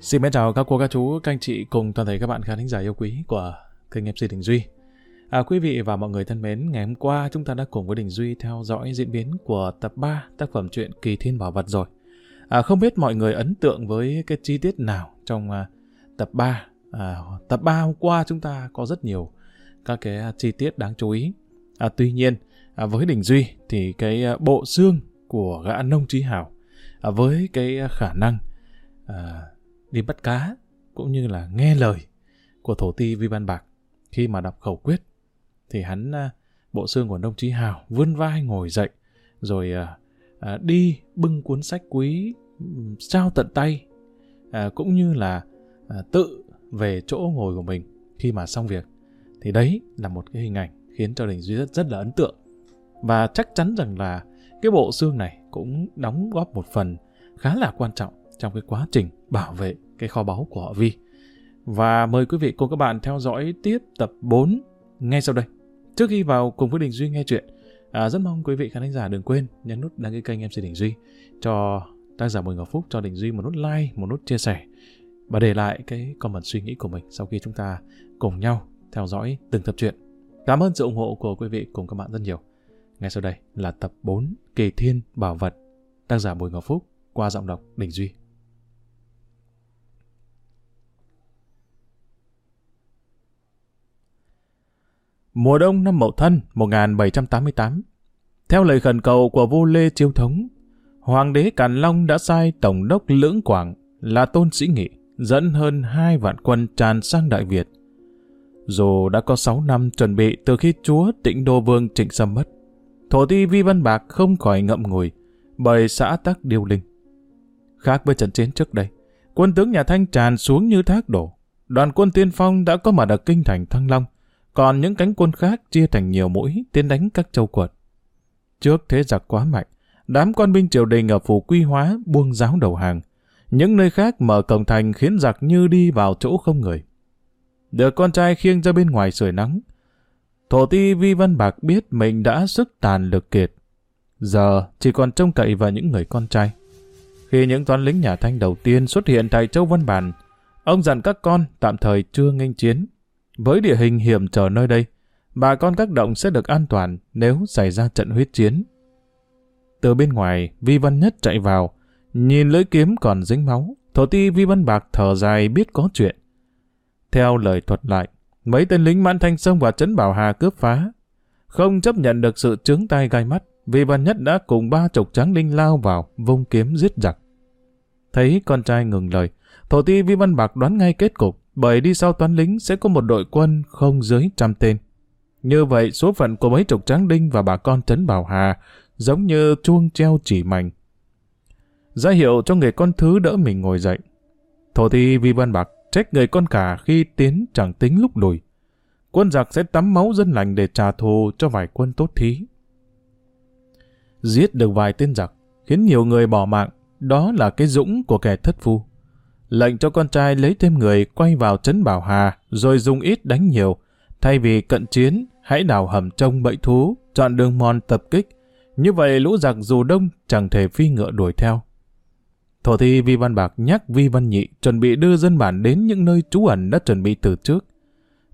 Xin mến chào các cô, các chú, các anh chị cùng toàn thể các bạn khán thính giả yêu quý của kênh MC Đình Duy. À, quý vị và mọi người thân mến, ngày hôm qua chúng ta đã cùng với Đình Duy theo dõi diễn biến của tập 3 tác phẩm truyện Kỳ Thiên Bảo Vật rồi. À, không biết mọi người ấn tượng với cái chi tiết nào trong uh, tập 3. À, tập 3 à, hôm qua chúng ta có rất nhiều các cái chi tiết đáng chú ý. À, tuy nhiên, à, với Đình Duy thì cái bộ xương của gã nông trí hảo à, với cái khả năng à, đi bắt cá cũng như là nghe lời của thổ ti Vi Văn Bạc. Khi mà đọc khẩu quyết thì hắn à, bộ xương của đồng chí hào vươn vai ngồi dậy rồi à, à đi bưng cuốn sách quý trao tận tay à, cũng như là à, tự về chỗ ngồi của mình. Khi mà xong việc thì đấy là một cái hình ảnh khiến cho đình duy rất rất là ấn tượng. Và chắc chắn rằng là cái bộ xương này cũng đóng góp một phần khá là quan trọng trong cái quá trình bảo vệ cái kho báu của họ Vi. Và mời quý vị cùng các bạn theo dõi tiếp tập 4 ngay sau đây. Trước khi vào cùng với Đình Duy nghe chuyện, à, rất mong quý vị khán giả đừng quên nhấn nút đăng ký kênh MC Đình Duy cho tác giả Bùi Ngọc Phúc cho Đình Duy một nút like, một nút chia sẻ và để lại cái comment suy nghĩ của mình sau khi chúng ta cùng nhau theo dõi từng tập truyện. Cảm ơn sự ủng hộ của quý vị cùng các bạn rất nhiều. Ngay sau đây là tập 4 Kỳ Thiên Bảo Vật tác giả Bùi Ngọc Phúc qua giọng đọc Đình Duy. Mùa đông năm Mậu Thân 1788 Theo lời khẩn cầu của vua Lê Chiêu Thống, Hoàng đế Càn Long đã sai Tổng đốc Lưỡng Quảng là Tôn Sĩ Nghị dẫn hơn hai vạn quân tràn sang Đại Việt. Dù đã có 6 năm chuẩn bị từ khi chúa tịnh đô vương trịnh xâm mất, thổ ti Vi Văn Bạc không khỏi ngậm ngùi bởi xã tắc điêu linh. Khác với trận chiến trước đây, quân tướng nhà Thanh tràn xuống như thác đổ. Đoàn quân tiên phong đã có mặt ở kinh thành Thăng Long, còn những cánh quân khác chia thành nhiều mũi tiến đánh các châu quận. Trước thế giặc quá mạnh, đám quan binh triều đình ở phủ Quy Hóa buông giáo đầu hàng. Những nơi khác mở cổng thành khiến giặc như đi vào chỗ không người. Được con trai khiêng ra bên ngoài sưởi nắng. Thổ ti Vi Văn Bạc biết mình đã sức tàn lực kiệt. Giờ chỉ còn trông cậy vào những người con trai. Khi những toán lính nhà Thanh đầu tiên xuất hiện tại Châu Văn Bản, ông dặn các con tạm thời chưa nghênh chiến. Với địa hình hiểm trở nơi đây, bà con các động sẽ được an toàn nếu xảy ra trận huyết chiến. Từ bên ngoài, Vi Văn Nhất chạy vào, nhìn lưỡi kiếm còn dính máu, thổ ti Vi Văn Bạc thở dài biết có chuyện. Theo lời thuật lại, mấy tên lính mãn thanh xông vào trấn Bảo Hà cướp phá. Không chấp nhận được sự trướng tay gai mắt, Vi Văn Nhất đã cùng ba chục tráng linh lao vào, vung kiếm giết giặc. Thấy con trai ngừng lời, thổ ti Vi Văn Bạc đoán ngay kết cục, bởi đi sau toán lính sẽ có một đội quân không dưới trăm tên. Như vậy, số phận của mấy chục tráng đinh và bà con Trấn Bảo Hà giống như chuông treo chỉ mảnh. Ra hiệu cho người con thứ đỡ mình ngồi dậy. Thổ thi Vi Văn Bạc trách người con cả khi tiến chẳng tính lúc lùi. Quân giặc sẽ tắm máu dân lành để trả thù cho vài quân tốt thí. Giết được vài tên giặc, khiến nhiều người bỏ mạng, đó là cái dũng của kẻ thất phu lệnh cho con trai lấy thêm người quay vào trấn Bảo Hà, rồi dùng ít đánh nhiều. Thay vì cận chiến, hãy đào hầm trông bẫy thú, chọn đường mòn tập kích. Như vậy lũ giặc dù đông chẳng thể phi ngựa đuổi theo. Thổ thi Vi Văn Bạc nhắc Vi Văn Nhị chuẩn bị đưa dân bản đến những nơi trú ẩn đã chuẩn bị từ trước.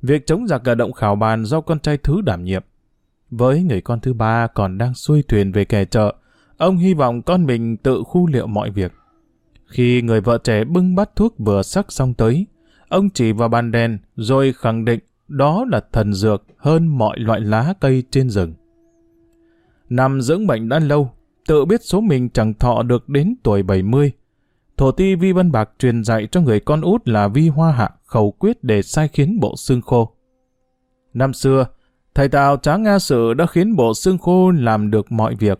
Việc chống giặc ở động khảo bàn do con trai thứ đảm nhiệm. Với người con thứ ba còn đang xuôi thuyền về kẻ chợ, ông hy vọng con mình tự khu liệu mọi việc. Khi người vợ trẻ bưng bát thuốc vừa sắc xong tới, ông chỉ vào bàn đèn rồi khẳng định đó là thần dược hơn mọi loại lá cây trên rừng. Nằm dưỡng bệnh đã lâu, tự biết số mình chẳng thọ được đến tuổi 70. Thổ ti Vi Văn Bạc truyền dạy cho người con út là Vi Hoa Hạ khẩu quyết để sai khiến bộ xương khô. Năm xưa, thầy Tào Trá Nga Sự đã khiến bộ xương khô làm được mọi việc.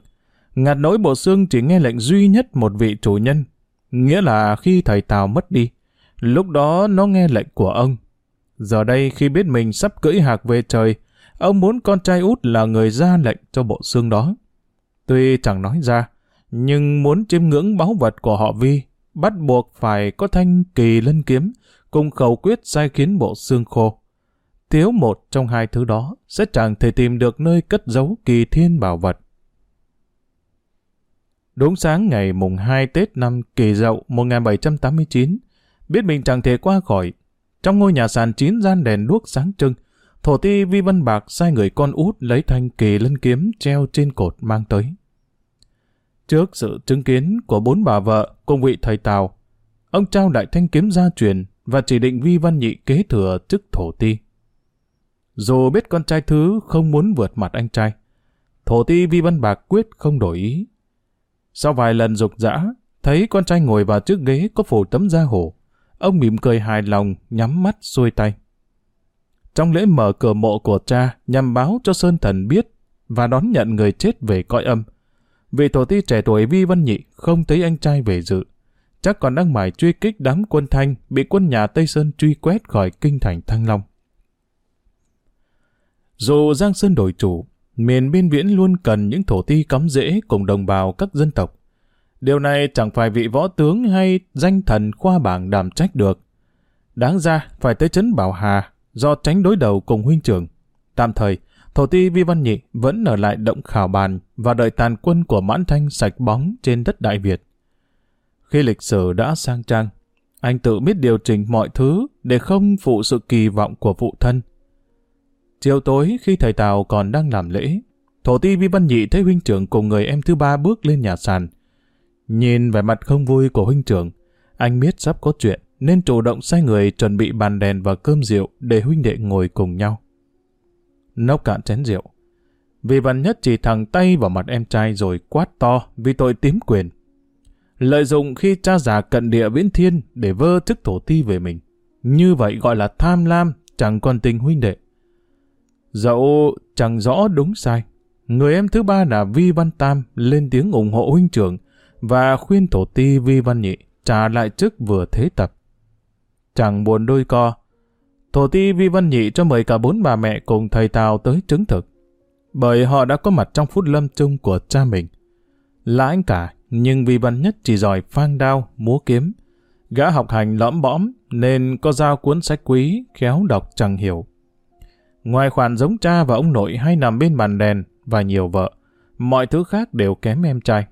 Ngặt nỗi bộ xương chỉ nghe lệnh duy nhất một vị chủ nhân Nghĩa là khi thầy Tào mất đi, lúc đó nó nghe lệnh của ông. Giờ đây khi biết mình sắp cưỡi hạc về trời, ông muốn con trai út là người ra lệnh cho bộ xương đó. Tuy chẳng nói ra, nhưng muốn chiêm ngưỡng báu vật của họ Vi, bắt buộc phải có thanh kỳ lân kiếm cùng khẩu quyết sai khiến bộ xương khô. Thiếu một trong hai thứ đó sẽ chẳng thể tìm được nơi cất giấu kỳ thiên bảo vật. Đúng sáng ngày mùng 2 Tết năm kỳ Dậu 1789, biết mình chẳng thể qua khỏi. Trong ngôi nhà sàn chín gian đèn đuốc sáng trưng, thổ ti Vi Văn Bạc sai người con út lấy thanh kỳ lân kiếm treo trên cột mang tới. Trước sự chứng kiến của bốn bà vợ cùng vị thầy Tào, ông trao đại thanh kiếm gia truyền và chỉ định Vi Văn Nhị kế thừa chức thổ ti. Dù biết con trai thứ không muốn vượt mặt anh trai, thổ ti Vi Văn Bạc quyết không đổi ý. Sau vài lần rục rã thấy con trai ngồi vào trước ghế có phủ tấm da hổ, ông mỉm cười hài lòng, nhắm mắt xuôi tay. Trong lễ mở cửa mộ của cha nhằm báo cho Sơn Thần biết và đón nhận người chết về cõi âm, vị thổ ti trẻ tuổi Vi Văn Nhị không thấy anh trai về dự. Chắc còn đang mải truy kích đám quân Thanh bị quân nhà Tây Sơn truy quét khỏi kinh thành Thăng Long. Dù Giang Sơn đổi chủ, miền biên viễn luôn cần những thổ ti cắm rễ cùng đồng bào các dân tộc. Điều này chẳng phải vị võ tướng hay danh thần khoa bảng đảm trách được. Đáng ra phải tới chấn Bảo Hà do tránh đối đầu cùng huynh trưởng. Tạm thời, thổ ti Vi Văn Nhị vẫn ở lại động khảo bàn và đợi tàn quân của Mãn Thanh sạch bóng trên đất Đại Việt. Khi lịch sử đã sang trang, anh tự biết điều chỉnh mọi thứ để không phụ sự kỳ vọng của phụ thân. Chiều tối khi thầy Tào còn đang làm lễ, thổ ti Vi Văn Nhị thấy huynh trưởng cùng người em thứ ba bước lên nhà sàn. Nhìn vẻ mặt không vui của huynh trưởng, anh biết sắp có chuyện nên chủ động sai người chuẩn bị bàn đèn và cơm rượu để huynh đệ ngồi cùng nhau. Nốc cạn chén rượu. Vì văn nhất chỉ thẳng tay vào mặt em trai rồi quát to vì tội tím quyền. Lợi dụng khi cha già cận địa viễn thiên để vơ chức thổ ti về mình. Như vậy gọi là tham lam, chẳng còn tình huynh đệ. Dẫu chẳng rõ đúng sai, người em thứ ba là Vi Văn Tam lên tiếng ủng hộ huynh trưởng và khuyên thổ ti Vi Văn Nhị trả lại chức vừa thế tập. Chẳng buồn đôi co, thổ ti Vi Văn Nhị cho mời cả bốn bà mẹ cùng thầy Tào tới chứng thực, bởi họ đã có mặt trong phút lâm chung của cha mình. Là anh cả, nhưng Vi Văn Nhất chỉ giỏi phang đao, múa kiếm. Gã học hành lõm bõm nên có giao cuốn sách quý, khéo đọc chẳng hiểu. Ngoài khoản giống cha và ông nội hay nằm bên bàn đèn và nhiều vợ, mọi thứ khác đều kém em trai.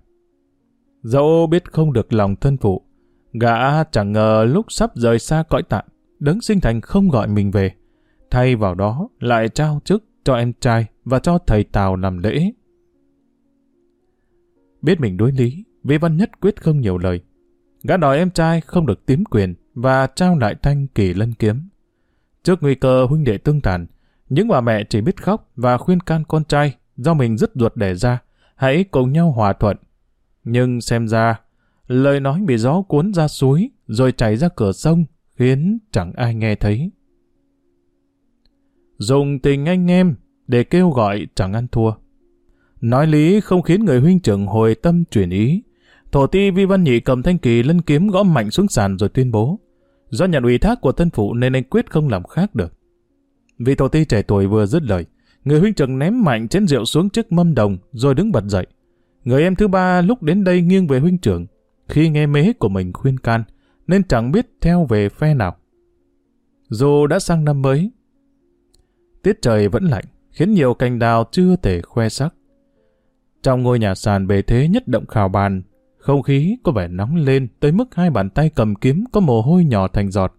Dẫu biết không được lòng thân phụ, gã chẳng ngờ lúc sắp rời xa cõi tạm, đấng sinh thành không gọi mình về. Thay vào đó lại trao chức cho em trai và cho thầy Tào làm lễ. Biết mình đối lý, Vi Văn Nhất quyết không nhiều lời. Gã đòi em trai không được tiếm quyền và trao lại thanh kỳ lân kiếm. Trước nguy cơ huynh đệ tương tàn, những bà mẹ chỉ biết khóc và khuyên can con trai do mình dứt ruột đẻ ra, hãy cùng nhau hòa thuận. Nhưng xem ra, lời nói bị gió cuốn ra suối rồi chảy ra cửa sông khiến chẳng ai nghe thấy. Dùng tình anh em để kêu gọi chẳng ăn thua. Nói lý không khiến người huynh trưởng hồi tâm chuyển ý. Thổ ti Vi Văn Nhị cầm thanh kỳ lân kiếm gõ mạnh xuống sàn rồi tuyên bố. Do nhận ủy thác của thân phụ nên anh quyết không làm khác được. Vị tổ ti trẻ tuổi vừa dứt lời, người huynh trưởng ném mạnh chén rượu xuống chiếc mâm đồng rồi đứng bật dậy. Người em thứ ba lúc đến đây nghiêng về huynh trưởng, khi nghe mế của mình khuyên can, nên chẳng biết theo về phe nào. Dù đã sang năm mới, tiết trời vẫn lạnh, khiến nhiều cành đào chưa thể khoe sắc. Trong ngôi nhà sàn bề thế nhất động khảo bàn, không khí có vẻ nóng lên tới mức hai bàn tay cầm kiếm có mồ hôi nhỏ thành giọt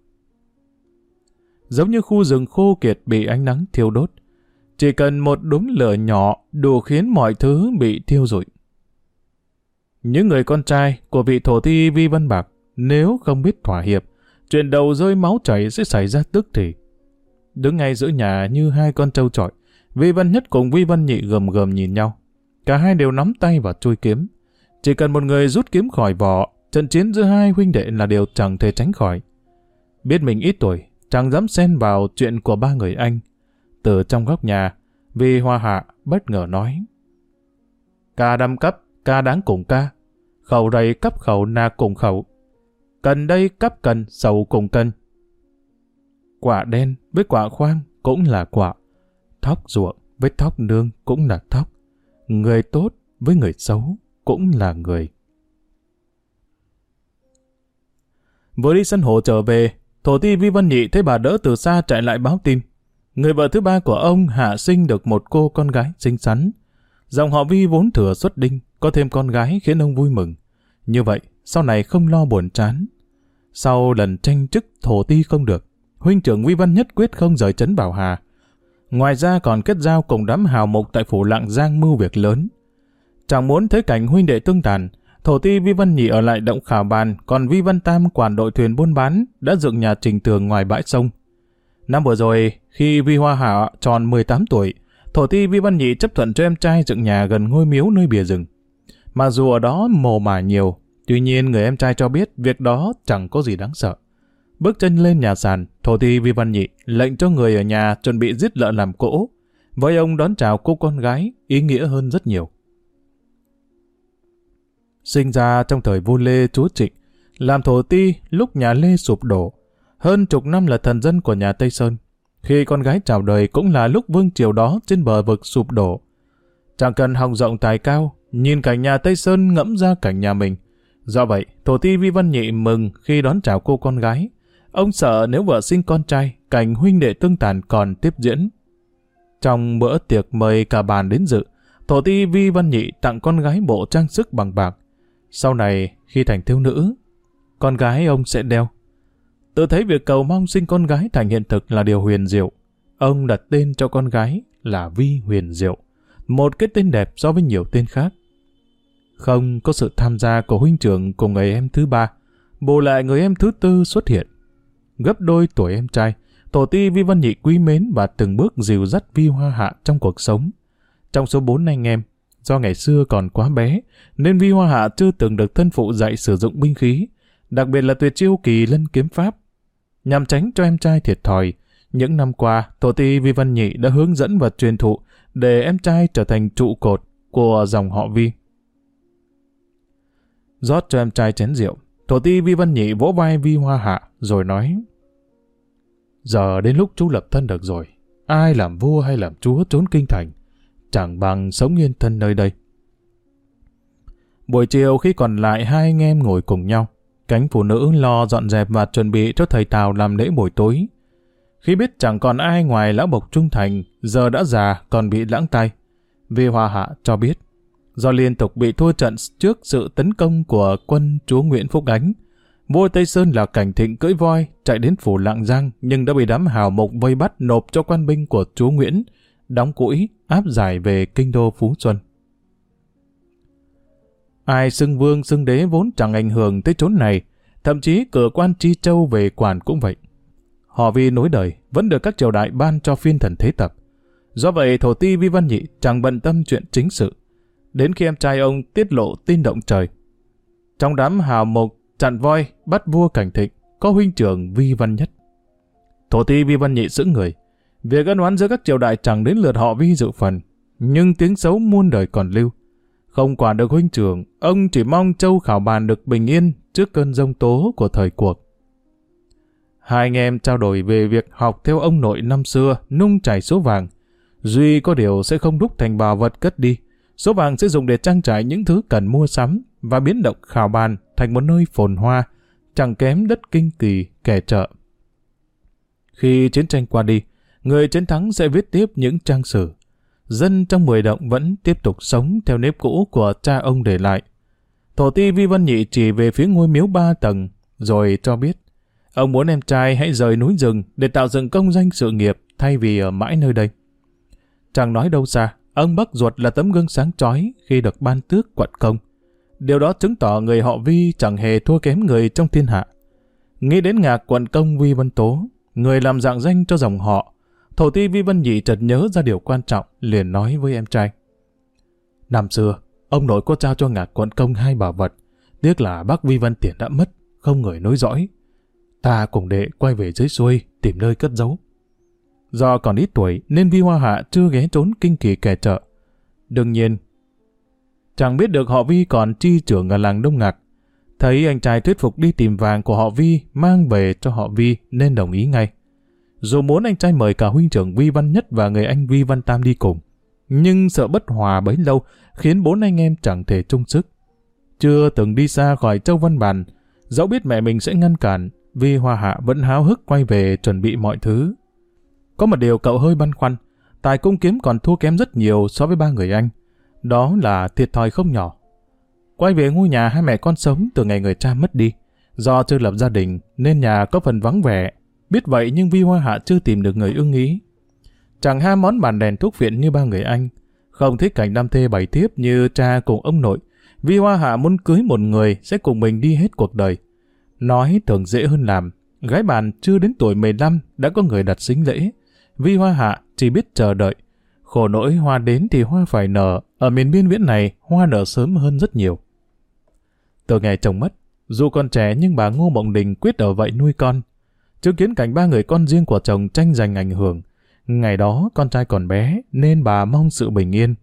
giống như khu rừng khô kiệt bị ánh nắng thiêu đốt. Chỉ cần một đống lửa nhỏ đủ khiến mọi thứ bị thiêu rụi. Những người con trai của vị thổ thi Vi Văn Bạc nếu không biết thỏa hiệp, chuyện đầu rơi máu chảy sẽ xảy ra tức thì. Đứng ngay giữa nhà như hai con trâu trọi, Vi Văn Nhất cùng Vi Văn Nhị gầm gầm nhìn nhau. Cả hai đều nắm tay và chui kiếm. Chỉ cần một người rút kiếm khỏi vỏ, trận chiến giữa hai huynh đệ là điều chẳng thể tránh khỏi. Biết mình ít tuổi, chẳng dám xen vào chuyện của ba người anh. Từ trong góc nhà, vì hoa hạ bất ngờ nói. Ca đâm cấp, ca đáng cùng ca. Khẩu đầy cấp khẩu na cùng khẩu. Cần đây cấp cần, sầu cùng cân. Quả đen với quả khoang cũng là quả. Thóc ruộng với thóc nương cũng là thóc. Người tốt với người xấu cũng là người. Vừa đi sân hồ trở về, Thổ ti Vi Văn Nhị thấy bà đỡ từ xa chạy lại báo tin. Người vợ thứ ba của ông hạ sinh được một cô con gái xinh xắn. Dòng họ Vi vốn thừa xuất đinh, có thêm con gái khiến ông vui mừng. Như vậy, sau này không lo buồn chán. Sau lần tranh chức thổ ti không được, huynh trưởng Vi Văn nhất quyết không rời trấn Bảo Hà. Ngoài ra còn kết giao cùng đám hào mục tại phủ Lạng Giang mưu việc lớn. Chẳng muốn thấy cảnh huynh đệ tương tàn, thổ ti Vi Văn Nhị ở lại động khảo bàn, còn Vi Văn Tam quản đội thuyền buôn bán đã dựng nhà trình tường ngoài bãi sông. Năm vừa rồi, khi Vi Hoa Hạ tròn 18 tuổi, thổ ti Vi Văn Nhị chấp thuận cho em trai dựng nhà gần ngôi miếu nơi bìa rừng. Mặc dù ở đó mồ mả nhiều, tuy nhiên người em trai cho biết việc đó chẳng có gì đáng sợ. Bước chân lên nhà sàn, thổ ti Vi Văn Nhị lệnh cho người ở nhà chuẩn bị giết lợn làm cỗ. Với ông đón chào cô con gái, ý nghĩa hơn rất nhiều. Sinh ra trong thời vua Lê Chúa Trịnh, làm thổ ti lúc nhà Lê sụp đổ, hơn chục năm là thần dân của nhà Tây Sơn. Khi con gái chào đời cũng là lúc vương triều đó trên bờ vực sụp đổ. Chẳng cần hòng rộng tài cao, nhìn cảnh nhà Tây Sơn ngẫm ra cảnh nhà mình. Do vậy, thổ ti Vi Văn Nhị mừng khi đón chào cô con gái. Ông sợ nếu vợ sinh con trai, cảnh huynh đệ tương tàn còn tiếp diễn. Trong bữa tiệc mời cả bàn đến dự, thổ ti Vi Văn Nhị tặng con gái bộ trang sức bằng bạc. Sau này, khi thành thiếu nữ, con gái ông sẽ đeo. Tự thấy việc cầu mong sinh con gái thành hiện thực là điều huyền diệu. Ông đặt tên cho con gái là Vi Huyền Diệu, một cái tên đẹp so với nhiều tên khác. Không có sự tham gia của huynh trưởng cùng người em thứ ba, bù lại người em thứ tư xuất hiện. Gấp đôi tuổi em trai, tổ ti Vi Văn Nhị quý mến và từng bước dìu dắt Vi Hoa Hạ trong cuộc sống. Trong số bốn anh em, do ngày xưa còn quá bé, nên Vi Hoa Hạ chưa từng được thân phụ dạy sử dụng binh khí, đặc biệt là tuyệt chiêu kỳ lân kiếm pháp. Nhằm tránh cho em trai thiệt thòi, những năm qua, tổ ti Vi Văn Nhị đã hướng dẫn và truyền thụ để em trai trở thành trụ cột của dòng họ Vi. rót cho em trai chén rượu, tổ ti Vi Văn Nhị vỗ vai Vi Hoa Hạ rồi nói Giờ đến lúc chú lập thân được rồi, ai làm vua hay làm chúa trốn kinh thành, chẳng bằng sống yên thân nơi đây. Buổi chiều khi còn lại hai anh em ngồi cùng nhau, cánh phụ nữ lo dọn dẹp và chuẩn bị cho thầy Tào làm lễ buổi tối. Khi biết chẳng còn ai ngoài lão bộc trung thành, giờ đã già còn bị lãng tay. Vi Hoa Hạ cho biết, do liên tục bị thua trận trước sự tấn công của quân chúa Nguyễn Phúc Ánh, vua Tây Sơn là cảnh thịnh cưỡi voi chạy đến phủ Lạng Giang nhưng đã bị đám hào mộc vây bắt nộp cho quan binh của chúa Nguyễn, đóng củi áp giải về kinh đô Phú Xuân. Ai xưng vương xưng đế vốn chẳng ảnh hưởng tới chốn này, thậm chí cửa quan Chi Châu về quản cũng vậy. Họ vì nối đời vẫn được các triều đại ban cho phiên thần thế tập. Do vậy thổ ti Vi Văn Nhị chẳng bận tâm chuyện chính sự. Đến khi em trai ông tiết lộ tin động trời. Trong đám hào mộc chặn voi bắt vua cảnh thịnh có huynh trưởng Vi Văn Nhất. Thổ ti Vi Văn Nhị giữ người. Việc ân oán giữa các triều đại chẳng đến lượt họ Vi dự phần. Nhưng tiếng xấu muôn đời còn lưu. Không quản được huynh trưởng, ông chỉ mong châu khảo bàn được bình yên trước cơn giông tố của thời cuộc. Hai anh em trao đổi về việc học theo ông nội năm xưa nung chảy số vàng. Duy có điều sẽ không đúc thành bảo vật cất đi. Số vàng sẽ dùng để trang trải những thứ cần mua sắm và biến động khảo bàn thành một nơi phồn hoa, chẳng kém đất kinh kỳ kẻ chợ. Khi chiến tranh qua đi, người chiến thắng sẽ viết tiếp những trang sử. Dân trong mười động vẫn tiếp tục sống theo nếp cũ của cha ông để lại. Thổ ti Vi Văn Nhị chỉ về phía ngôi miếu ba tầng, rồi cho biết Ông muốn em trai hãy rời núi rừng để tạo dựng công danh sự nghiệp thay vì ở mãi nơi đây. Chẳng nói đâu xa, ông Bắc Ruột là tấm gương sáng chói khi được ban tước quận công. Điều đó chứng tỏ người họ Vi chẳng hề thua kém người trong thiên hạ. Nghĩ đến ngạc quận công Vi Văn Tố, người làm dạng danh cho dòng họ, thổ ti Vi Văn Nhị chợt nhớ ra điều quan trọng, liền nói với em trai. Năm xưa, ông nội có trao cho ngạc quận công hai bảo vật, tiếc là bác Vi Văn Tiền đã mất, không người nối dõi, ta cùng đệ quay về dưới xuôi tìm nơi cất giấu. Do còn ít tuổi nên Vi Hoa Hạ chưa ghé trốn kinh kỳ kẻ chợ. Đương nhiên, chẳng biết được họ Vi còn chi trưởng ở làng Đông Ngạc. Thấy anh trai thuyết phục đi tìm vàng của họ Vi mang về cho họ Vi nên đồng ý ngay. Dù muốn anh trai mời cả huynh trưởng Vi Văn Nhất và người anh Vi Văn Tam đi cùng, nhưng sợ bất hòa bấy lâu khiến bốn anh em chẳng thể chung sức. Chưa từng đi xa khỏi Châu Văn Bàn, dẫu biết mẹ mình sẽ ngăn cản, Vi Hoa Hạ vẫn háo hức quay về chuẩn bị mọi thứ. Có một điều cậu hơi băn khoăn, tài cung kiếm còn thua kém rất nhiều so với ba người anh. Đó là thiệt thòi không nhỏ. Quay về ngôi nhà hai mẹ con sống từ ngày người cha mất đi. Do chưa lập gia đình nên nhà có phần vắng vẻ. Biết vậy nhưng Vi Hoa Hạ chưa tìm được người ưng ý. Chẳng ham món bàn đèn thuốc viện như ba người anh. Không thích cảnh đam thê bảy tiếp như cha cùng ông nội. Vi Hoa Hạ muốn cưới một người sẽ cùng mình đi hết cuộc đời. Nói thường dễ hơn làm. Gái bàn chưa đến tuổi 15 đã có người đặt xính lễ. Vi Hoa Hạ chỉ biết chờ đợi. Khổ nỗi hoa đến thì hoa phải nở. Ở miền biên viễn này, hoa nở sớm hơn rất nhiều. Từ ngày chồng mất, dù còn trẻ nhưng bà Ngô Mộng Đình quyết ở vậy nuôi con. Chứng kiến cảnh ba người con riêng của chồng tranh giành ảnh hưởng. Ngày đó con trai còn bé nên bà mong sự bình yên.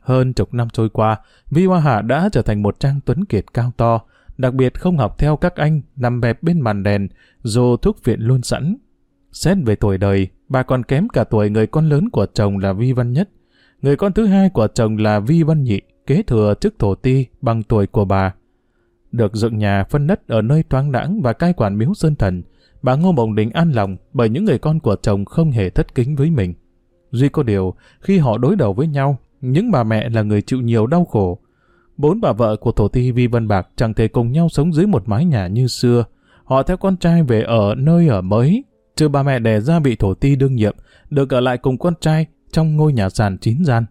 Hơn chục năm trôi qua, Vi Hoa Hạ đã trở thành một trang tuấn kiệt cao to, đặc biệt không học theo các anh nằm bẹp bên màn đèn, dù thuốc viện luôn sẵn. Xét về tuổi đời, bà còn kém cả tuổi người con lớn của chồng là Vi Văn Nhất. Người con thứ hai của chồng là Vi Văn Nhị, kế thừa chức thổ ti bằng tuổi của bà. Được dựng nhà phân đất ở nơi toáng đãng và cai quản miếu sơn thần, bà Ngô Mộng Đình an lòng bởi những người con của chồng không hề thất kính với mình. Duy có điều, khi họ đối đầu với nhau, những bà mẹ là người chịu nhiều đau khổ. Bốn bà vợ của thổ ti Vi Văn Bạc chẳng thể cùng nhau sống dưới một mái nhà như xưa. Họ theo con trai về ở nơi ở mới, trừ bà mẹ đẻ ra bị thổ ti đương nhiệm, được ở lại cùng con trai trong ngôi nhà sàn chín gian.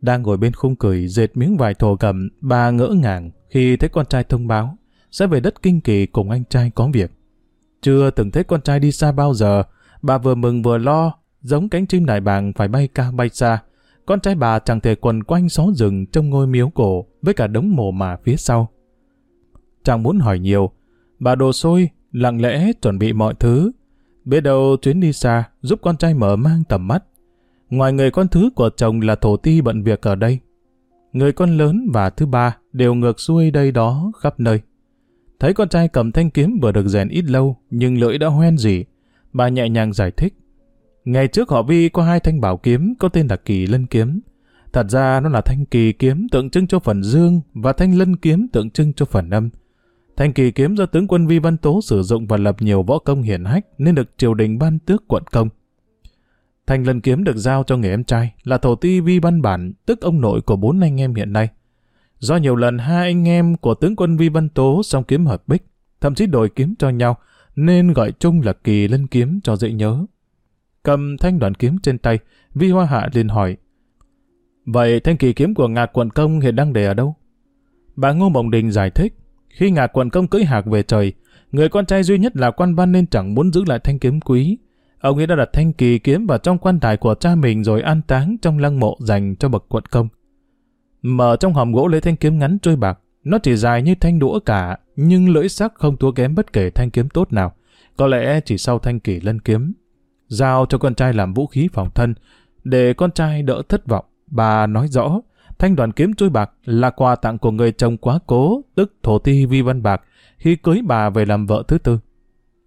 Đang ngồi bên khung cười dệt miếng vải thổ cầm, bà ngỡ ngàng khi thấy con trai thông báo sẽ về đất kinh kỳ cùng anh trai có việc. Chưa từng thấy con trai đi xa bao giờ, bà vừa mừng vừa lo, giống cánh chim đại bàng phải bay cao bay xa. Con trai bà chẳng thể quần quanh xó rừng trong ngôi miếu cổ với cả đống mồ mà phía sau. Chẳng muốn hỏi nhiều, bà đồ xôi, lặng lẽ chuẩn bị mọi thứ. Biết đâu chuyến đi xa giúp con trai mở mang tầm mắt. Ngoài người con thứ của chồng là thổ ti bận việc ở đây. Người con lớn và thứ ba đều ngược xuôi đây đó khắp nơi. Thấy con trai cầm thanh kiếm vừa được rèn ít lâu, nhưng lưỡi đã hoen gì. Bà nhẹ nhàng giải thích. Ngày trước họ Vi có hai thanh bảo kiếm có tên là kỳ lân kiếm. Thật ra nó là thanh kỳ kiếm tượng trưng cho phần dương và thanh lân kiếm tượng trưng cho phần âm. Thanh kỳ kiếm do tướng quân Vi Văn Tố sử dụng và lập nhiều võ công hiển hách nên được triều đình ban tước quận công. Thanh lân kiếm được giao cho người em trai là thổ ti Vi Văn Bản, tức ông nội của bốn anh em hiện nay. Do nhiều lần hai anh em của tướng quân Vi Văn Tố song kiếm hợp bích, thậm chí đổi kiếm cho nhau, nên gọi chung là kỳ lân kiếm cho dễ nhớ. Cầm thanh đoàn kiếm trên tay, Vi Hoa Hạ liền hỏi, Vậy thanh kỳ kiếm của ngạc quận công hiện đang để ở đâu? Bà Ngô Mộng Đình giải thích, khi ngạc quận công cưỡi hạc về trời, người con trai duy nhất là quan văn nên chẳng muốn giữ lại thanh kiếm quý. Ông ấy đã đặt thanh kỳ kiếm vào trong quan tài của cha mình rồi an táng trong lăng mộ dành cho bậc quận công. Mở trong hòm gỗ lấy thanh kiếm ngắn trôi bạc, nó chỉ dài như thanh đũa cả, nhưng lưỡi sắc không thua kém bất kể thanh kiếm tốt nào. Có lẽ chỉ sau thanh kỳ lân kiếm. Giao cho con trai làm vũ khí phòng thân, để con trai đỡ thất vọng. Bà nói rõ, thanh đoàn kiếm trôi bạc là quà tặng của người chồng quá cố, tức thổ ti vi văn bạc, khi cưới bà về làm vợ thứ tư.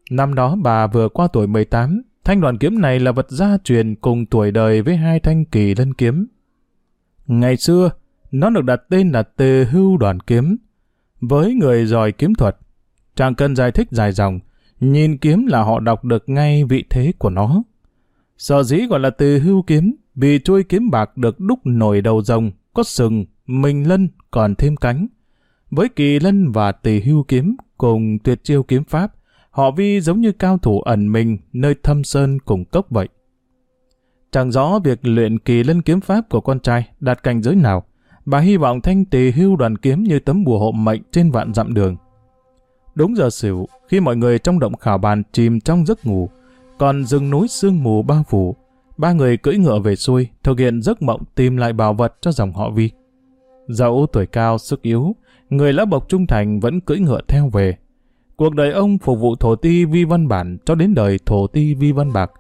Năm đó bà vừa qua tuổi 18, thanh đoàn kiếm này là vật gia truyền cùng tuổi đời với hai thanh kỳ lân kiếm. Ngày xưa, nó được đặt tên là Tề Hưu Đoàn Kiếm. Với người giỏi kiếm thuật, chàng cần giải thích dài dòng, nhìn kiếm là họ đọc được ngay vị thế của nó. Sở dĩ gọi là Tề Hưu Kiếm vì chuôi kiếm bạc được đúc nổi đầu rồng, có sừng, mình lân còn thêm cánh. Với kỳ lân và tỳ hưu kiếm cùng tuyệt chiêu kiếm pháp, họ vi giống như cao thủ ẩn mình nơi thâm sơn cùng cốc vậy. Chẳng rõ việc luyện kỳ lân kiếm pháp của con trai đạt cảnh giới nào, bà hy vọng thanh tỳ hưu đoàn kiếm như tấm bùa hộ mệnh trên vạn dặm đường. Đúng giờ xỉu, khi mọi người trong động khảo bàn chìm trong giấc ngủ, còn rừng núi sương mù bao phủ, ba người cưỡi ngựa về xuôi, thực hiện giấc mộng tìm lại bảo vật cho dòng họ Vi. Dẫu tuổi cao, sức yếu, người lão bộc trung thành vẫn cưỡi ngựa theo về. Cuộc đời ông phục vụ thổ ti Vi Văn Bản cho đến đời thổ ti Vi Văn Bạc,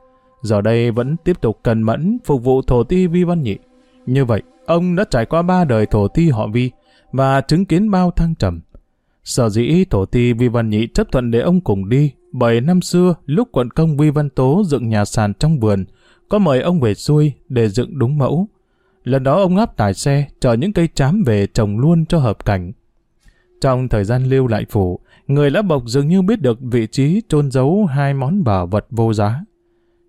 giờ đây vẫn tiếp tục cần mẫn phục vụ thổ ti Vi Văn Nhị. Như vậy, Ông đã trải qua ba đời thổ ti họ Vi và chứng kiến bao thăng trầm. Sở dĩ thổ ti Vi Văn Nhị chấp thuận để ông cùng đi, bởi năm xưa lúc quận công Vi Văn Tố dựng nhà sàn trong vườn, có mời ông về xuôi để dựng đúng mẫu. Lần đó ông áp tải xe, chở những cây chám về trồng luôn cho hợp cảnh. Trong thời gian lưu lại phủ, người lã bộc dường như biết được vị trí chôn giấu hai món bảo vật vô giá.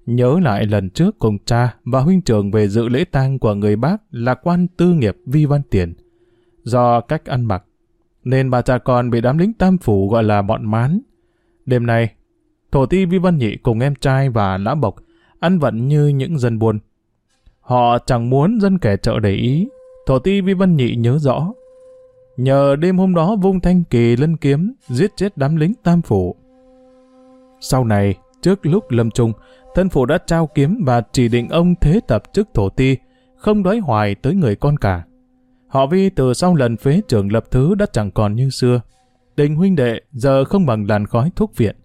Nhớ lại lần trước cùng cha và huynh trưởng về dự lễ tang của người bác là quan tư nghiệp Vi Văn Tiền. Do cách ăn mặc, nên bà cha con bị đám lính tam phủ gọi là bọn mán. Đêm nay, thổ ti Vi Văn Nhị cùng em trai và lã bộc ăn vận như những dân buôn. Họ chẳng muốn dân kẻ chợ để ý, thổ ti Vi Văn Nhị nhớ rõ. Nhờ đêm hôm đó vung thanh kỳ lân kiếm, giết chết đám lính tam phủ. Sau này, trước lúc lâm trung, thân phụ đã trao kiếm và chỉ định ông thế tập chức thổ ti, không đoái hoài tới người con cả. Họ vi từ sau lần phế trưởng lập thứ đã chẳng còn như xưa. Tình huynh đệ giờ không bằng làn khói thuốc viện.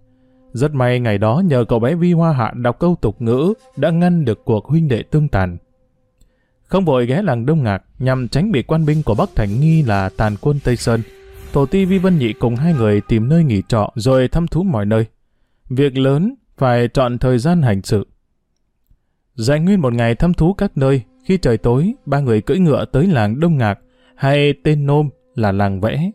Rất may ngày đó nhờ cậu bé Vi Hoa Hạ đọc câu tục ngữ đã ngăn được cuộc huynh đệ tương tàn. Không vội ghé làng Đông Ngạc nhằm tránh bị quan binh của Bắc Thành nghi là tàn quân Tây Sơn. Tổ ti Vi Vân Nhị cùng hai người tìm nơi nghỉ trọ rồi thăm thú mọi nơi. Việc lớn phải chọn thời gian hành sự. Dành nguyên một ngày thăm thú các nơi, khi trời tối, ba người cưỡi ngựa tới làng Đông Ngạc, hay tên nôm là làng Vẽ.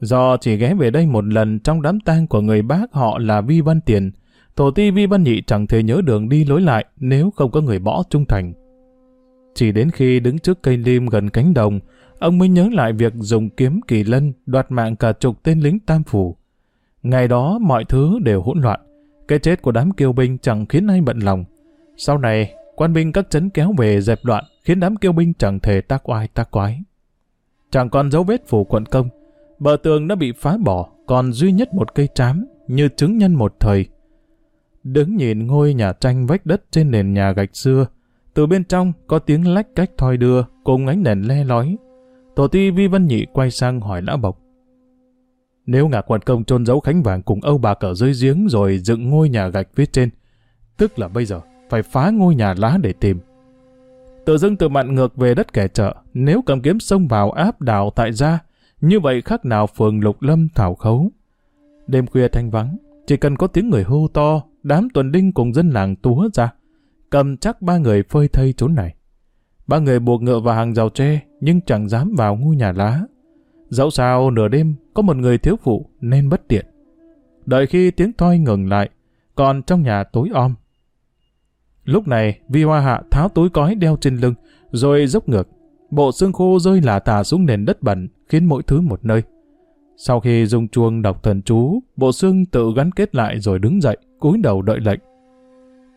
Do chỉ ghé về đây một lần trong đám tang của người bác họ là Vi Văn Tiền, tổ ti Vi Văn Nhị chẳng thể nhớ đường đi lối lại nếu không có người bỏ trung thành. Chỉ đến khi đứng trước cây lim gần cánh đồng, ông mới nhớ lại việc dùng kiếm kỳ lân đoạt mạng cả chục tên lính tam phủ. Ngày đó mọi thứ đều hỗn loạn, cái chết của đám kiêu binh chẳng khiến ai bận lòng. Sau này, quan binh các trấn kéo về dẹp loạn, khiến đám kiêu binh chẳng thể tác oai tác quái. Chẳng còn dấu vết phủ quận công, bờ tường đã bị phá bỏ, còn duy nhất một cây trám, như chứng nhân một thời. Đứng nhìn ngôi nhà tranh vách đất trên nền nhà gạch xưa, từ bên trong có tiếng lách cách thoi đưa, cùng ánh đèn le lói. Tổ ti Vi Văn Nhị quay sang hỏi lão bộc. Nếu ngạc quận công trôn giấu Khánh Vàng cùng Âu Bạc ở dưới giếng rồi dựng ngôi nhà gạch phía trên, tức là bây giờ phải phá ngôi nhà lá để tìm. Tự dưng tự mặn ngược về đất kẻ chợ, nếu cầm kiếm xông vào áp đảo tại gia, như vậy khác nào phường lục lâm thảo khấu. Đêm khuya thanh vắng, chỉ cần có tiếng người hô to, đám tuần đinh cùng dân làng túa ra, cầm chắc ba người phơi thây trốn này. Ba người buộc ngựa vào hàng rào tre, nhưng chẳng dám vào ngôi nhà lá. Dẫu sao nửa đêm có một người thiếu phụ nên bất tiện. Đợi khi tiếng thoi ngừng lại, còn trong nhà tối om. Lúc này, Vi Hoa Hạ tháo túi cói đeo trên lưng, rồi dốc ngược. Bộ xương khô rơi lả tả xuống nền đất bẩn, khiến mỗi thứ một nơi. Sau khi dùng chuông đọc thần chú, bộ xương tự gắn kết lại rồi đứng dậy, cúi đầu đợi lệnh.